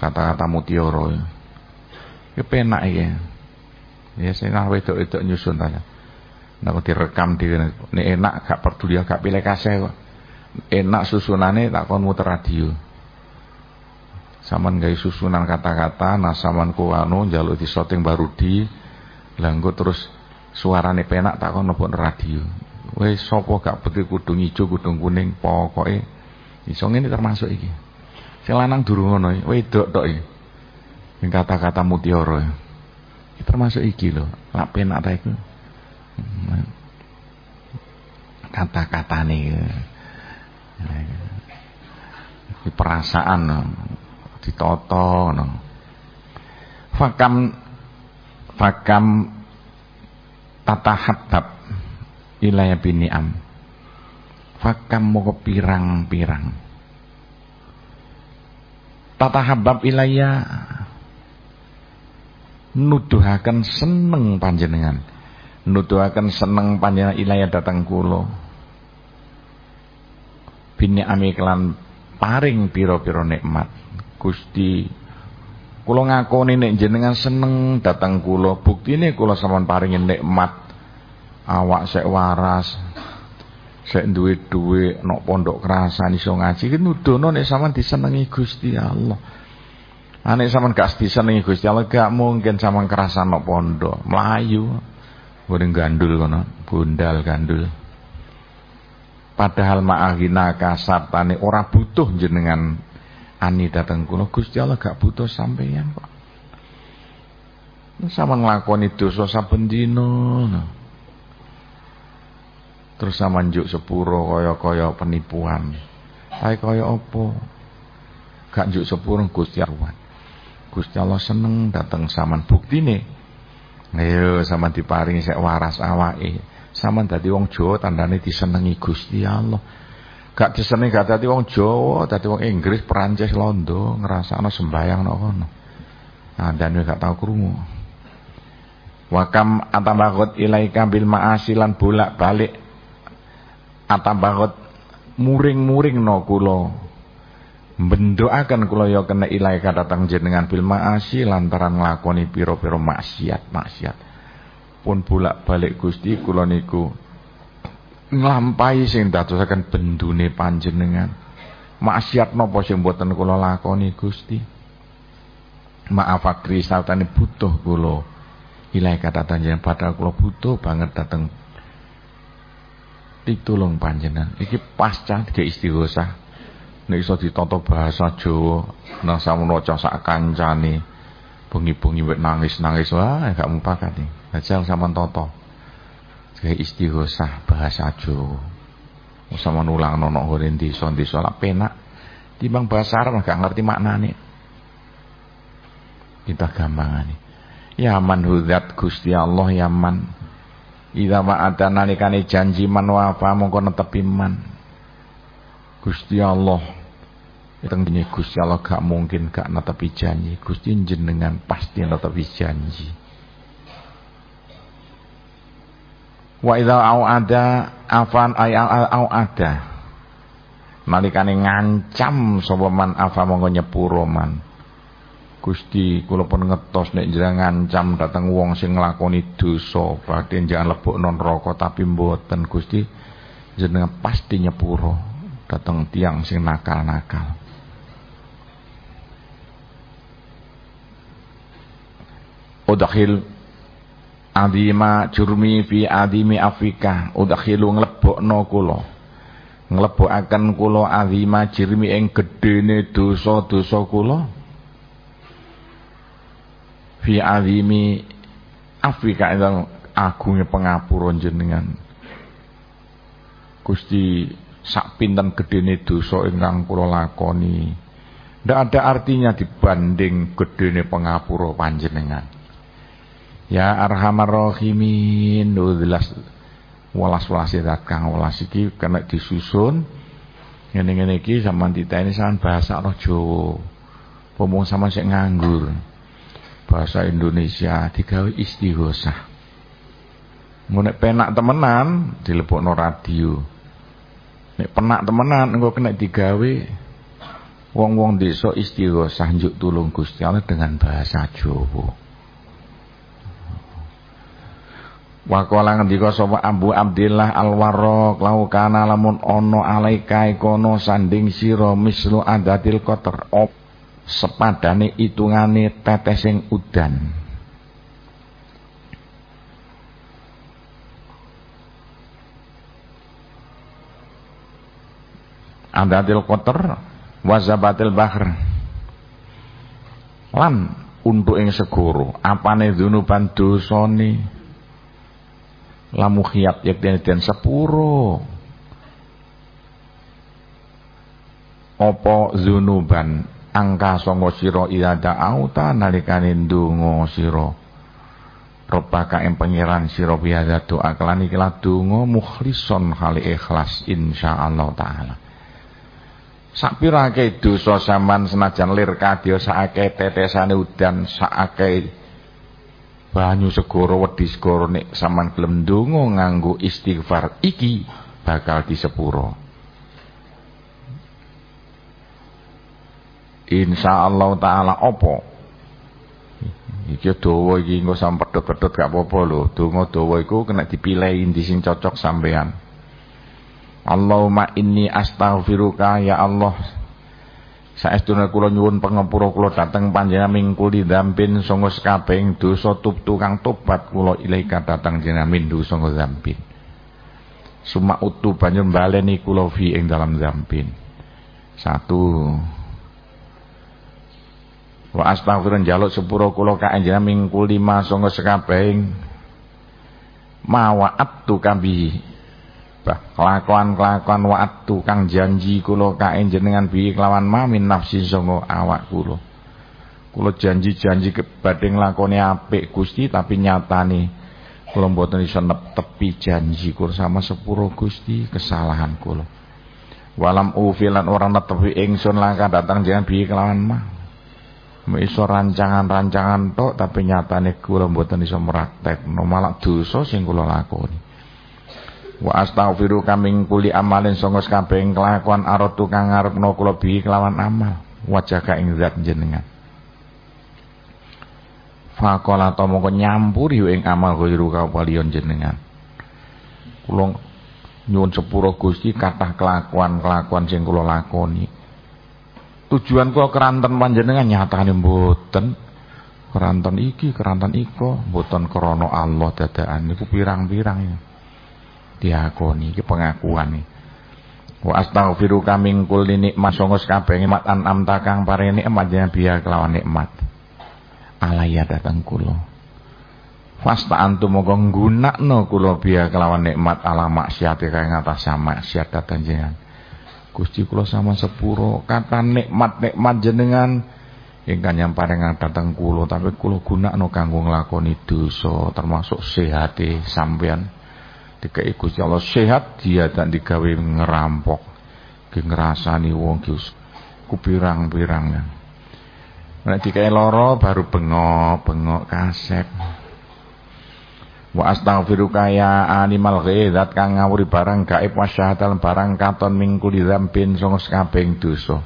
Kata-kata mutiara. Iki penak iki. Biasanya wedok-wedok nyusun tanya. Nek direkam di enak gak peduli gak pilih kasih kok enak susunane tak kon muter radio. Saman gawe susunan kata-kata nah saman ku anu njaluk di shooting baru di langgo terus suarane penak tak kon nepuk radio. Wis sapa gak beti kudung ijo kudung kuning pokoke iso ngene termasuk iki. Sing lanang durung ngono wedok tok iki. Kata-kata mutiara termasuk iki lho lak penak ta iku. Hmm. kata-katane di perasaan ditoto no. fakam fakam tatahabbab ilaya biniam. Fakam mau pirang-pirang. Tatahabbab ilaya nuduhaken seneng panjenengan. Nuduhaken seneng panjenengan ilaya datang kulo bini amiklan paring piro-piro nikmat. Gusti kula ngakoni nek jenengan seneng datang kula. Buktine kula sampean paringin nikmat. Awak sek waras sek duwe duwe nok pondok kerasan iso ngaji. Ki nudono nek sampean disenengi Gusti Allah. Ane sampean gak disenengi Gusti Allah gak mungkin sampean kerasan nok pondok. Melayu Goreng gandul kono bundal gandul Padahal ma'ahina kasartane ora butuh jenengan ani dateng kula Gusti Allah gak butuh sampeyan kok. Sama nglakoni dosa saben dina. Terus sama njuk sepuro kaya-kaya penipuan. Kae kaya apa? Gak njuk sepuro Gusti Allah. Gusti Allah seneng dateng saman buktine. Ayo sama diparingi sek waras awake. Sama dadi wong Jawa tandane disenengi Gusti Allah. Gak disenengi gak dadi wong Jawa, dadi wong Inggris, Perancis, Londo, ngrasakno sembayang nok kono. Nah, dan gak tau krungu. Wakam atambagot ilaika bil ma'asilan bolak-balik atambagot muring-muring no kula bendoaken kula ya kena ilaika datang jenengan bil ma'asi lantaran nglakoni pira-pira maksiat maksiat pun bolak-balik Gusti kula niku nglampahi sing dadosaken bendune panjenengan maksiat napa sing mboten kula lakoni Gusti maaf akri sartane butuh kula Ilai kata tanjengan padahal kalau butuh banget datang ditulung panjenengan. Iki pasca tiga istighosah. Nek iso ditonton bahasa Jawa, nang samono sak kancane. Bengi-bengi nangis-nangis wah gak mupakat nih. Ajal sama toto. Tiga istighosah bahasa Jawa. Sama nulang nono ngene desa-desa lak penak. Timbang bahasa Arab gak ngerti maknane. Kita gampangane. Yaman hudat Gusti Allah yaman. Idza wa'ada nalikane janji man wafa mongko netepi man. Gusti Allah Iteng dini Gusti Allah gak mungkin gak netepi janji. Gusti jenengan pasti netepi janji. Wa idza au ada afan ay au ada. Nalikane ngancam sapa man afa mongko nyepuro man. Gusti kula pun ngetos nek jenengan ngancam dateng wong sing nglakoni dosa berarti jangan lebokno neraka tapi mboten Gusti jenengan pasti nyepuro dateng tiang sing nakal-nakal Udakhil adima jurmi fi adimi Afrika. Udakhilu nglebokno kula. Nglebokaken kula adima jurmi ing gedene dosa-dosa kula. Fi azimi Afrika itu agungnya pengapura jenengan Gusti sak pinten gedene dosa ingkang kula lakoni. Ndak ada artinya dibanding gedene pengapura panjenengan ya arhamar rahimin. Udlas walas-walas zat kang welas iki. Kena disusun. Ngene-ngene iki sampean diteni sampean bahasa Jawa. Pomong sama sik nganggur. Bahasa Indonesia digawe istighosah. Nek penak temenan dilebokno radio. Nek penak temenan engko kena digawe wong-wong desa istighosah njuk tulung Gusti Allah dengan bahasa Jawa Wakola ngendika sapa Abu Abdillah Al-Warraq lau kana lamun ana alaika kono sanding sira mislu adatil kotor op sepadane itungane tetesing udan. Adatil kotor wazabatil bahr. Lan untuk ing segoro apane dzunuban dosane lamu khiyat yakti den sepuro. Apa zunuban angka songo siro idada auta nalikane ndonga sira? Robaka ing pangeran sira biada doa kelan iki donga mukhlison hali ikhlas insyaallah taala. Sapirake dosa sampean senajan lir kadya sakake tetesane udan sakake banyu segoro wedi segoro nek sampean gelem ndonga nganggo istighfar iki bakal disepuro. Insyaallah taala apa? Iki dawa iki engko sampe pedhot-pedhot gak apa-apa lho. Donga dawa iku kena dipilih endi sing cocok sampean. Allahumma inni astaghfiruka ya Allah saestune kula nyuwun pangapura kula dhateng panjenengan mingkuli dampin sanga sekabehing dosa tub tukang tobat kula ilaika dhateng jenengan min dosa dampin. Suma utu banjur baleni kula fi ing dalam zampin. Satu. Wa astaghfirun jaluk sepuro kula ka enjena mingkul lima sanga sekabehing. Mawaat tu kambi kelakuan-kelakuan waktu kang janji kula ka enjenengan bi kelawan mamin nafsi sanga awak kula. Kula janji-janji badhe nglakoni apik Gusti tapi nyatane kula mboten iso netepi janji kula sama sepuro Gusti kesalahan kula. Walam ufilan orang netepi ingsun langkah datang jangan bi kelawan mah iso rancangan-rancangan tok tapi nyatane kula mboten iso no malah dosa sing kula lakoni wa astaghfiru kaming kuli amalin sanga kabeh kelakuan arep tukang ngarepno kula bi kelawan amal. Wajah ka ing zat jenengan. Fakola to mongko nyampuri ing amal ghairu kawaliyon jenengan. Kula nyuwun sepuro Gusti kathah kelakuan-kelakuan sing kula lakoni. Tujuan kula keranten panjenengan nyatane mboten. Keranten iki keranten iko. Mboten krana Allah dadakan niku pirang-pirang ya diakoni. Iki pengakuan iki. Wa astaghfiru kaming kulli nikmat. Sangos kabeh nikmat an'am takang paring nikmat biya kelawan nikmat. Alaya datang kula. Fasta antum moga nggunakno kula biya kelawan nikmat. Ala maksiat kaya ngatas maksiat datang jenengan. Gusti kula sama sepuro kata nikmat-nikmat jenengan ingkang yang datang kula. Tapi kula gunakno kanggo nglakoni dosa termasuk sehate sampean dikai Gusti Allah sehat dia tak digawe ngerampok. Ki ngrasani wong ki kupirang-pirang nek dikai loro baru bengok bengok kasek wa astaghfiruka ya animal ghaidat kang ngawuri barang gaib wa syahadal barang katon mingku di dzambin sanga kabeh dosa.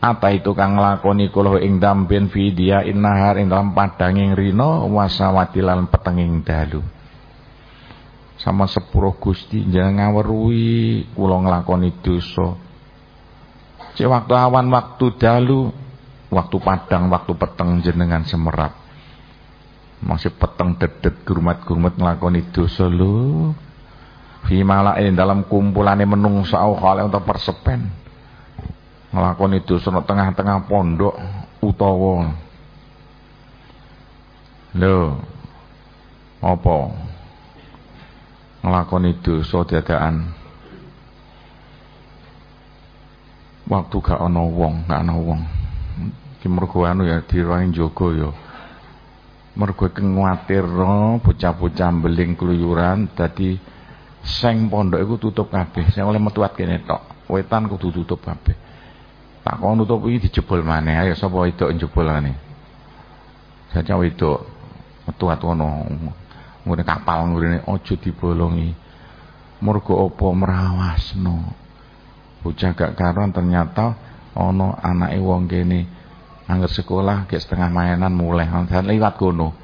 Apa itu kang lakoni kula ing dampin vidya innahar ing dalam padanging rino wasawati lan petenging dalu sama sepuluh Gusti jangan ngawruhi kula nglakoni dosa. Cek waktu awan waktu dalu waktu padang waktu peteng jenengan semerap. Masih peteng dedet gurmat-gurmat nglakoni dosa lho. Fi malain dalam kumpulane menungso au khale untuk persepen. Nglakoni dosa tengah-tengah pondok utawa. Lho apa nglakoni dosa dadakan waktu gak ana wong gak ana wong. Iki mergo anu ya dirawani jaga ya. Mergo kuwatirno bocah-bocah beling kluyuran dadi seng pondok iku tutup kabeh. Sing oleh metu kene tok wetan kudu tutup kabeh. Tak kok nutup iki dijebol maneh ayo sapa wedok njebol ngene? Saja wedok metu ngono ngene kapal ngene aja dibolongi mergo apa merawasno bocah gak karon ternyata ana anake wong kene Angger sekolah kayak setengah mainan mulai dan lewat kono.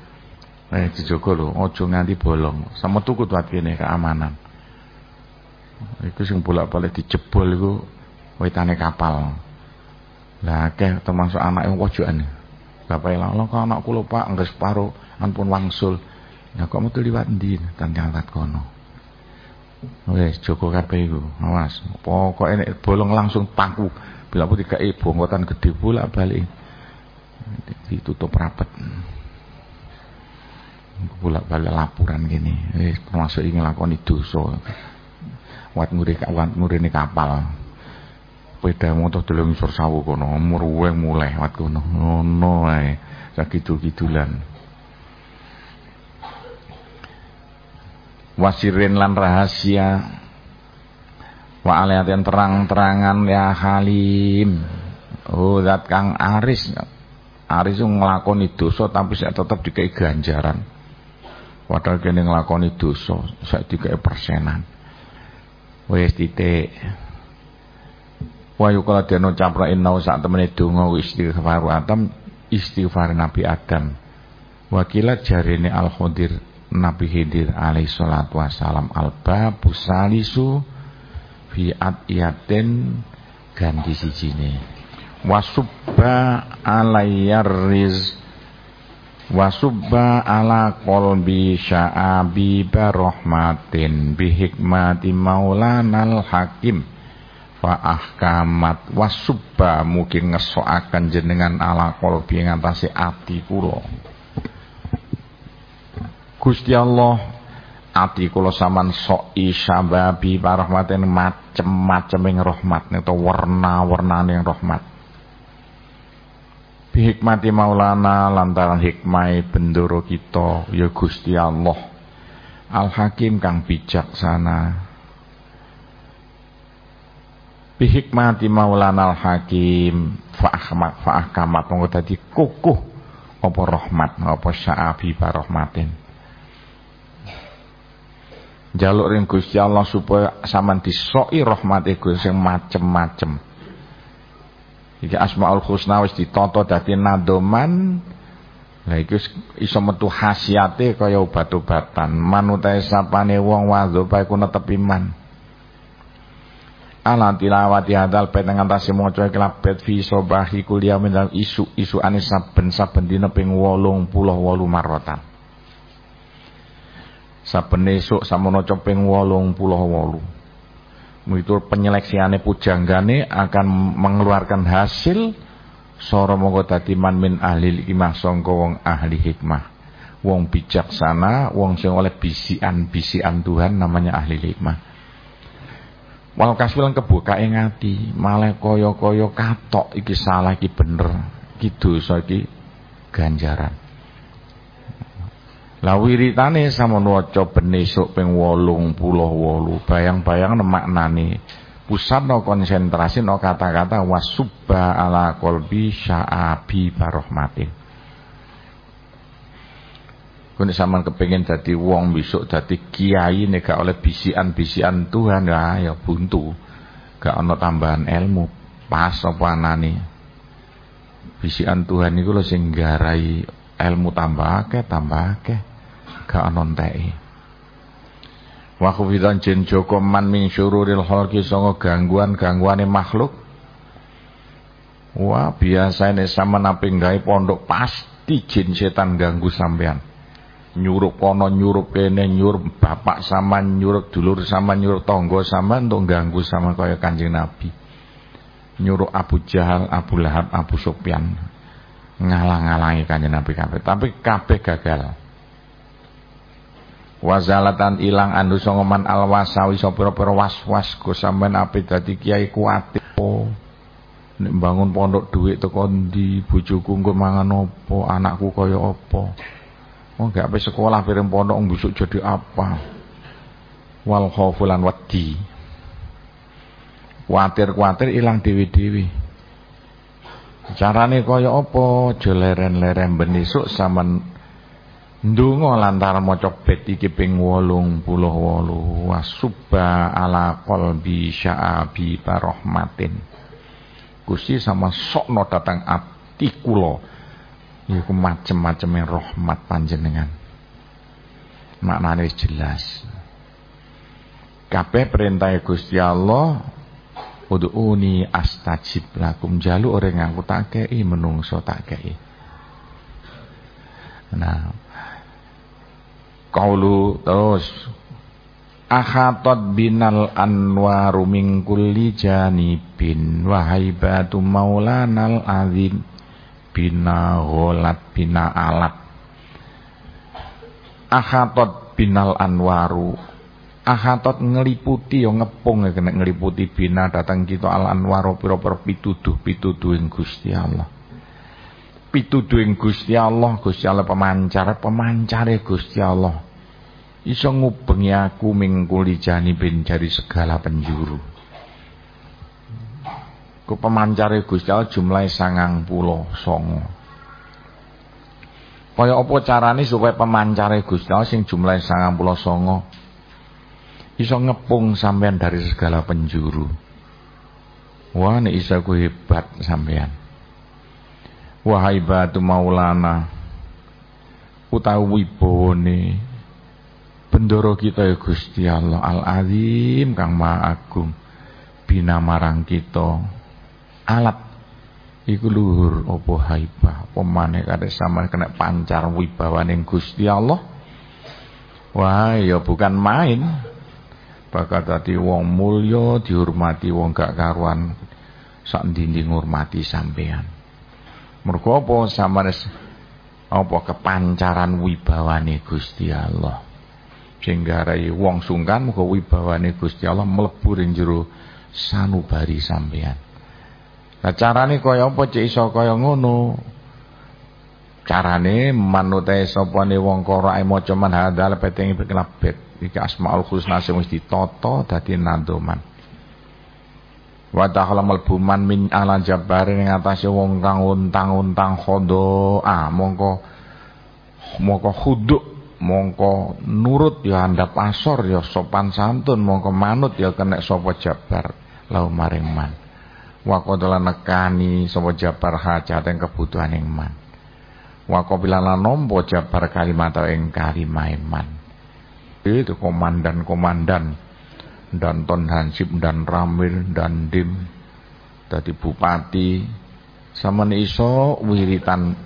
Eh dijogo lho, aja nganti bolong. Sama tuku tuat kene keamanan. Iku sing bolak-balik dijebol iku wetane kapal. Lah akeh termasuk anake pojokan. Bapak ilang, "Lho kok anakku lho Pak, enggak separo, ampun wangsul." Ya kok metu liwat ndi? Dan diangkat kono. Wes Joko kabeh iku. Awas, pokoke nek bolong langsung paku. Bila pun dikai bongkotan gede pula balik ditutup rapat bolak balik laporan gini eh, termasuk ingin lakoni dosa wat nguri wat nguri kapal beda motor dulu ngisor sawu kono muruweng mulai wat kono ngono ae sakitu-kitulan wasirin lan rahasia wa aliatin terang-terangan ya halim oh zat kang aris Aris nglakoni dosa tapi saya tetap dikai ganjaran. Padahal kene nglakoni dosa, saya dikai persenan. Wis titik. Wa yuqala dene capra inna sak temene donga istighfar Adam istighfar Nabi Adam. Wakila jarene Al Khadir Nabi Khidir alaihi salatu wassalam al-babu salisu ganti sijine. Wasubba alayyar riz wasubba ala qalbi sya'abi barahmatin bihikmati maulanal hakim. Faahkamat wasubba mugi ngesokaken jenengan ala qalbi ngatasi ati kula Gusti Allah ati kula saman soki sababi parahmatin macem-maceming rahmat atau warna-warnane rahmat. Bihikmati maulana lantaran hikmai bendoro kita ya Gusti Allah Al-Hakim kang bijaksana. Bihikmati maulana al-hakim fa'ahmat fa'ahkamat monggo dadi kukuh apa rahmat apa sya'abi barahmatin jaluk ring Gusti Allah supaya sampean disoki rahmate Gusti sing macem-macem. Iki asmaul husna wis ditata dadi nadoman lah iku iso metu khasiate kaya obat-obatan. Manutae sapane wong wadho bae ku netepi man ala tilawati hadal pet ngantasi maca kelabet fi sobahi kuliah dalam isu-isu anis saben-saben dina ping 88 marratan saben esuk samono ping 88 itu penyeleksiane pujanggane akan mengeluarkan hasil sora monggo dadi man min ahli hikmah sangka wong ahli hikmah. Wong bijaksana wong sing oleh bisian-bisian Tuhan namanya ahli hikmah. Wal kaswilan kebukae ngati, malah kaya-kaya katok iki salah iki bener, iki dosa iki ganjaran. Lah wiritane samono waca ben esuk ping 88, bayang-bayang maknane. Pusat no konsentrasi no kata-kata wasubba ala kolbi sya'abi barahmatin. Kau sampean kepengin dadi wong besok dadi kiai nek gak oleh bisian-bisian Tuhan ya ya buntu. Gak ana tambahan ilmu. Pas apa anane. Bisian Tuhan niku lho sing garai ilmu tambah akeh tambah akeh. Gak ana enteke. Wa khufidan jin joko man min syururil khalqi sanga gangguan-gangguane makhluk. Wah biasa ini sama napi gawe pondok pasti jin setan ganggu sampean. Nyuruh kono nyuruh kene nyuruh bapak sama nyuruh dulur sama nyuruh tonggo sama untuk ganggu sama kaya kanjeng Nabi. Nyuruh Abu Jahal, Abu Lahab, Abu Sufyan. Ngalang-ngalangi kanjeng Nabi kabeh. Tapi kabeh gagal wazalatan ilang andu songoman alwasawi sopiro-piro was-was go sampean ape dadi kiai kuat oh bangun pondok duit teko ndi bojoku engko mangan anakku kaya apa Oh gak apa sekolah piring pondok busuk jadi apa? Wal khaufulan wedi. Kuatir-kuatir ilang dewi-dewi. Carane kaya apa? Aja leren-leren benisuk sampean ndonga lantaran maca bet iki ping 88 wasuba ala qalbi sya'abi barahmatin. Gusti sama sokno datang ati kula Iku macem-macem rahmat panjenengan. Maknane jelas. Kabeh perintah Gusti Allah Ud'uni astajib lakum jalu orang aku tak kei menungso tak kei. Nah, kaulu terus akhatot binal anwaru min kulli janibin wahaibatu maulanal azim bina gholat bina alat. Akhatot binal anwaru akhatot ngeliputi yo ngepung ya kena ngeliputi bina datang kita al anwaru pira-pira pituduh pituduh ing Gusti Allah. Pituduh ing Gusti Allah Gusti Allah pemancar pemancare Gusti Allah iso ngubengi aku mingkuli jani bin dari segala penjuru ku pemancare Gusti Allah jumlahe 90 songo. Kaya apa carane supaya pemancare Gusti Allah sing jumlahe 90 songo iso ngepung sampean dari segala penjuru. Wah nek iso ku hebat sampean. Wahai batu maulana utawi wibone bendoro kita ya Gusti Allah Al-Azim Kang Maha Agung bina marang kita. Alat iku luhur apa haibah apa maneh kate sampean kena pancar wibawaning Gusti Allah. Wah ya bukan main. Bakal dadi wong mulya dihormati wong gak karuan sak ndi ngurmati sampean. Mergo apa sampeyan apa kepancaran wibawane Gusti Allah sing garai wong sungkan muga wibawane Gusti Allah mlebu ing jero sanubari sampean Nah carane kaya apa cek iso kaya ngono. Carane manute sapa ne wong kara maca man hadal peteng beklabet iki asmaul husna sing wis ditata dadi nandoman. Wa ta'ala malbuman min ala jabbar ing atase wong kang untang-untang khodo ah mongko mongko khuduk mongko nurut ya andap asor ya sopan santun. Mongko manut ya kena sapa jabar. Lau maring man. Wa qadala nekani sapa jabar hajat ing kebutuhan ing man. Wa qabilana nampa jabar kalimat ing kalimah man. Itu komandan-komandan. Dan Ton Hansip dan Ramil dan Dim. Tadi bupati. Sama iso wiritan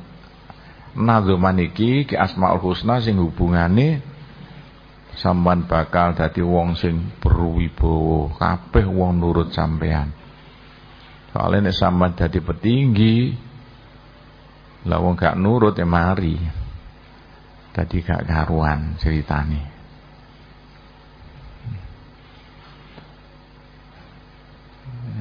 nadzuman iki ki Asmaul Husna sing hubungane sampean bakal dadi wong sing berwibawa kabeh wong nurut sampean. Soalnya nek sampean dadi petinggi lah wong gak nurut ya mari. Tadi gak karuan ceritane.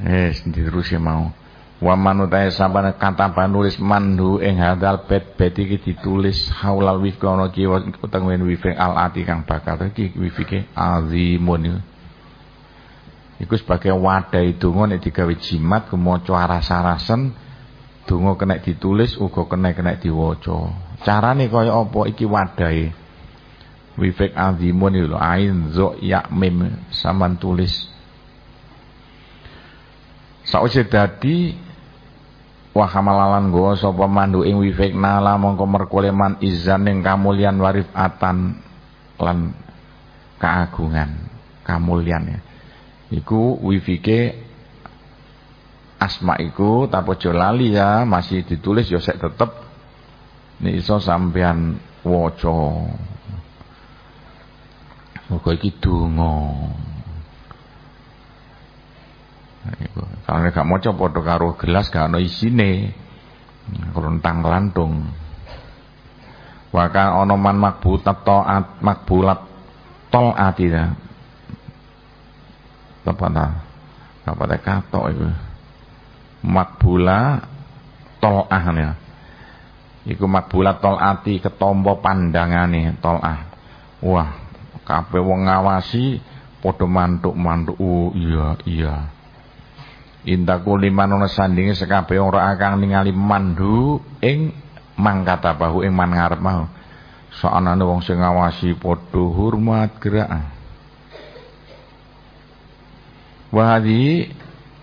Eh, diterusi mau. Wa manutai sabana kata panulis mandu ing hadal bet bet iki ditulis haulal ana kiwa utang wen wifing al ati kang bakal. Iki wifike azimun iku. Sebagai wadah donga nek digawe jimat kemaca aras-arasen donga kena ditulis uga kena kena diwaca. Carane kaya apa? Iki wadahe. Wifik azimun lho ain zo ya mim saman tulis. Sausé dadi wa hamalalan go sapa mandu ing wifik nala mongko merkule man izan ing kamulyan warifatan lan keagungan kamulyan ya. Iku wifike asma iku tapi lali ya masih ditulis ya sek tetep nek iso sampean waca. Muga iki donga. Kalau gak maca padha karo gelas gak ana isine. Kerontang lantung. Waka ana man makbutat taat makbulat tol ati. Apa ta? Apa ta katok iku? Makbula tol ah ya. Iku tol ati ketompo pandangane tol ah. Wah, kabeh wong ngawasi padha mantuk-mantuk. Oh iya iya. Intaku liman ana sandinge sekabeh ora akang ningali mandu ing mangkata bahu ing man ngarep mau. Soanane wong sing ngawasi padha hormat gerak. Wahadi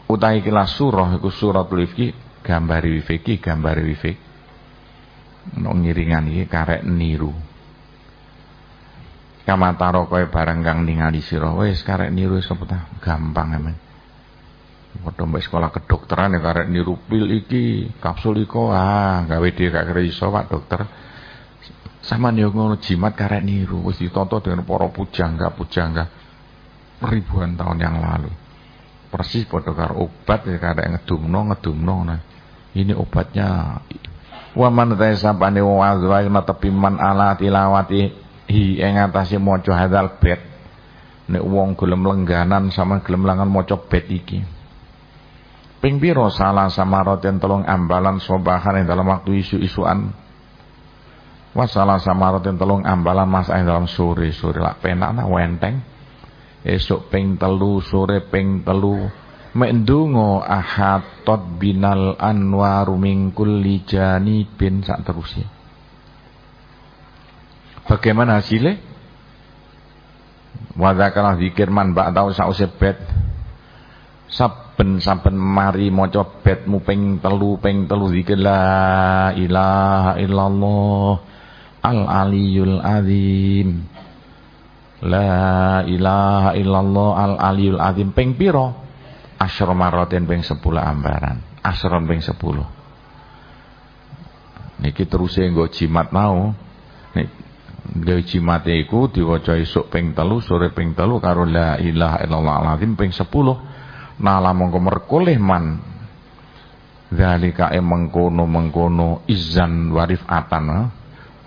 utahi kelas surah iku suratul ifki gambari wifiki gambari wifik. Ono ngiringan iki karek niru. Kamataro kowe barang kang ningali sira wis karek niru sapa gampang emang. Padha mbek sekolah kedokteran ya karek niru pil iki, kapsul iko ah gawe dhewe gak kira Pak dokter. Sama yo ngono jimat karek niru wis ditonton dengan para pujangga pujangga ribuan tahun yang lalu. Persis padha karo obat ya karek ngedumno ngedumno nah. Ini obatnya wa man taisabane wa azwa tepi man ala tilawati hi ing atase maca hadzal bait nek wong gelem lengganan sama gelem langan maca bait iki Ping piro salah sama roten tolong ambalan sobahan yang dalam waktu isu-isuan. Wasalah sama roten tolong ambalan masa yang dalam sore sore lah penak na wenteng. Esok ping telu sore ping telu mendungo tot binal anwaru mingkul lijani bin sak terusnya. Bagaimana hasilnya? Wadakalah zikir man ba'dau sausebet. Sab saben-saben mari maca betmu ping telu ping telu zikir la ilaha illallah al aliyul azim. La ilaha illallah al aliyul azim. Ping pira asyra maraten ping 10 ambaran. Asyron ping 10 niki terus nggo jimat mau. Nek gawe jimate iku diwaca esuk ping telu sore ping telu karo la ilaha illallah alazim ping 10 nala mongko merkoleh man zalika e mengkono-mengkono izan warif atan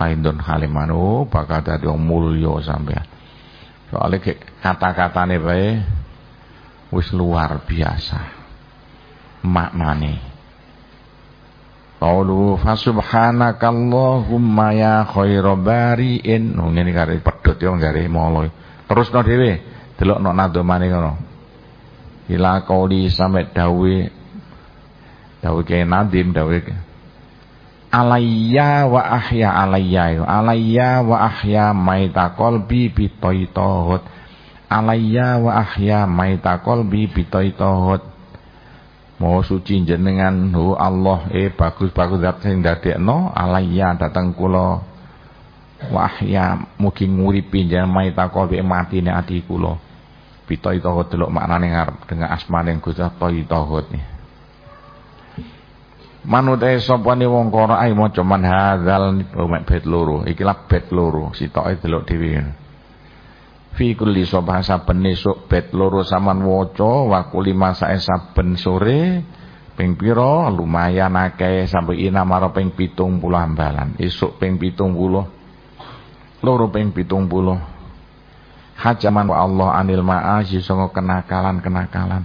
Aindon halimanu bakal dadi wong mulya sampean. Soale kata-katane bae wis luar biasa. Maknane. Qaulu fa subhanakallahumma ya khairu bariin. Oh ngene kare pedhot yo gare molo. Terusno dhewe delokno nadomane ngono. Ila qauli sampe dawe dawe ke nadim dawe alayya wa ahya alayya alayya wa ahya maita qalbi bi alayya wa ahya maita qalbi bi Mau suci jenengan hu Allah eh bagus-bagus zat sing dadekno alayya dateng kula. Wahya mugi nguripi jenengan maita qalbi matine ati kula bitaitahut delok maknane ngarep dengan asmane Gusti Taitahut nih Manut e sapa ni wong kono ae maca man hadzal mek bet loro. Iki lah bet loro sitoke delok dhewe. Fi kulli sabah saben esuk bet loro saman waca wa kulli masae saben sore ping pira lumayan akeh sampai ina maro ping 70 ambalan. Esuk ping 70 loro ping 70 hajaman wa Allah anil ma'asi sanga kenakalan-kenakalan.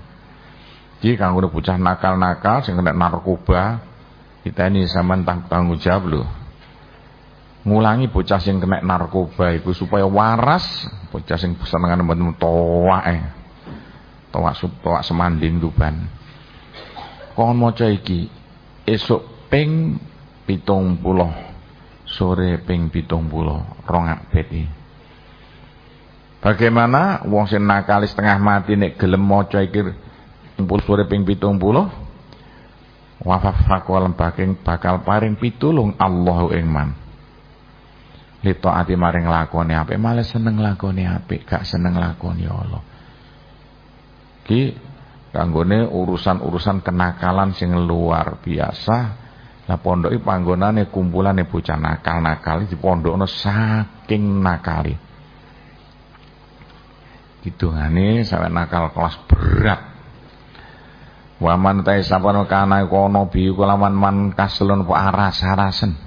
Jadi kanggo bocah nakal-nakal sing kena narkoba kita ini sama tanggung jawab loh ngulangi bocah sing kena narkoba itu supaya waras bocah sing senengan men toa eh toa toa semanding tuban kon maca iki esuk ping pitung puluh sore ping pitung puluh rongak beti bagaimana wong sing nakalis setengah mati nek gelem maca iki sore ping pitung puluh wafaf fakwa bakal paring pitulung Allahu ing man Lito ati maring lakoni apik, malah seneng lakoni apik, gak seneng lakoni Allah. Ki kanggone urusan-urusan kenakalan sing luar biasa. Lah pondok iki panggonane kumpulane bocah nakal-nakal di pondokno saking nakali. Hidungane sampe nakal kelas berat. Waman ta'i sapana kana kono bi kulawan man kaselun po aras-arasen.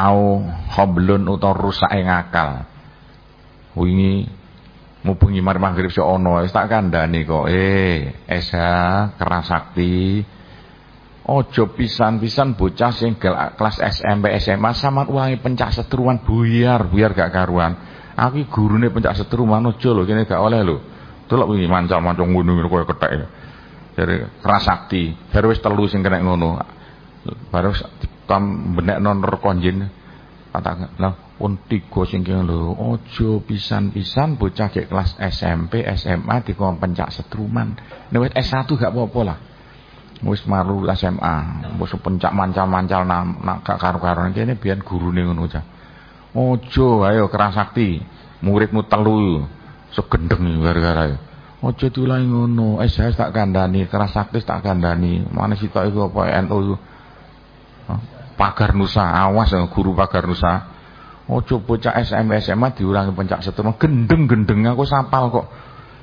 au khoblun utawa rusake ngakal wingi mubengi mari maghrib sok ana wis tak kandhani kok eh Esa kerasakti ojo pisan-pisan bocah sing kelas SMP SMA sama wangi pencak setruan buyar buyar gak karuan. Aku gurune pencak setruan ojo lho kene gak oleh lho. Delok wingi mancal-mancal ngono koyo kethek dari kerasakti baru wis telu sing kena ngono. Baru tam benekno neraka jin kata lah pun tiga sing kene lho. Aja pisan-pisan bocah ke kelas SMP SMA dikon pencak setruman wis S1 gak apa-apa lah wis maru SMA wis pencak mancal-mancal nak gak karo-karoan kene biyen gurune ngono aja aja ayo kerasakti muridmu telu segendeng gara-gara aja diulangi ngono. SS tak kandhani kerasakti tak kandhani. Mana sitok iku apa NU pagar nusa awas guru pagar nusa. Ojo bocah SMP SMA diulangi pencak setengah. Gendeng-gendeng aku sapal kok.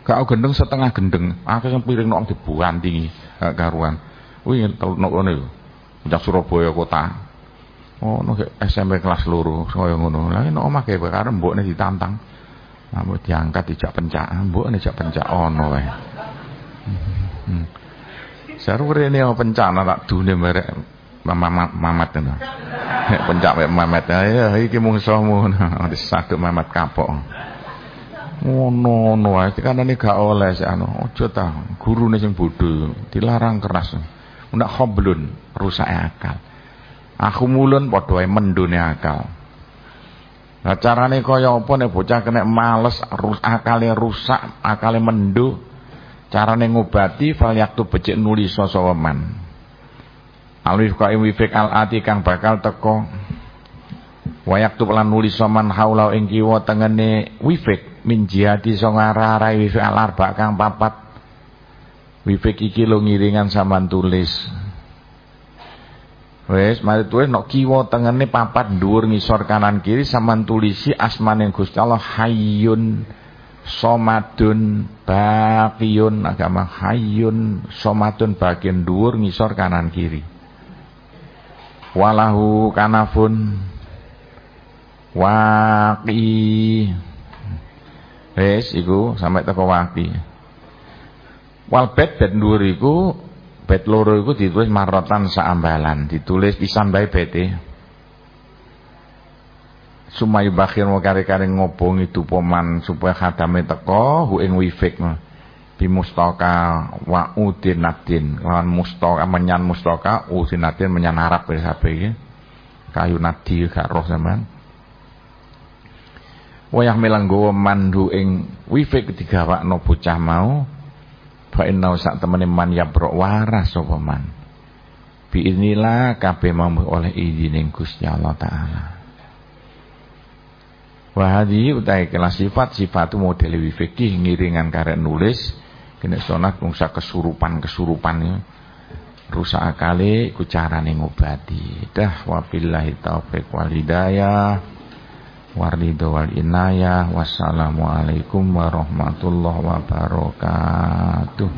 Gak gendeng setengah gendeng. Aku yang piring nok dibuanti gak karuan wih nok ngono lho pencak Surabaya kota oh no SMP kelas loro kaya ngono lha nek omah gawe perkara mbokne ditantang Namun diangkat dijak pencak mbok dijak pencak ono wae hmm. Saru rene pencak tak dune merek Mamat mamat. Pencak mamat. Ya iki mungsuhmu. Disaduk mamat kapok. Ngono ngono wae kanane gak oleh sik anu. Aja ta, gurune sing bodho dilarang keras. Ndak khoblun, rusak akal. Aku mulun wae mendune akal. Nah carane kaya apa nek bocah kena males, rus, akale rusak, akale mendo. Carane ngobati fal yaktu becik nulis sapa man. Alif ka wifik al ati kang bakal teko wayak tu lan nulis soman haula ing kiwa tengene wifik min jihati sanga arah wifik papat wifik iki lo ngiringan sampean tulis Wes mari tulis nok kiwa tengene papat dhuwur ngisor kanan kiri sampean tulisi asmane Gusti Allah Hayyun Somadun Baqiyun agama Hayyun Somadun bagian dhuwur ngisor kanan kiri. Walahu kanafun waqi. Wes iku sampai teko waqi. Wal bet dhuwur iku Bet loro iku ditulis marotan saambalan, ditulis pisan bae bete. Sumayu bakhir mau kare-kare ngobong itu poman supaya khadame teko hu ing wifik. Bi mustaka wa udinatin lawan mustaka menyan mustaka udinatin menyan Arab ya iki. Kayu nadi gak roh sampean. Wayah melanggo mandu ing wifik digawakno bocah mau fa inna sak temene man yabrok waras sapa man. Bi inilah kabeh mampu oleh izin Gusti Allah taala. Wa hadhi utai kelas sifat sifat model fikih ngiringan karek nulis kena sonat bangsa kesurupan-kesurupan ya. Rusak akali ku carane ngobati. Dah wabillahi taufiq wal hidayah warida wal inayah wassalamualaikum warahmatullahi wabarakatuh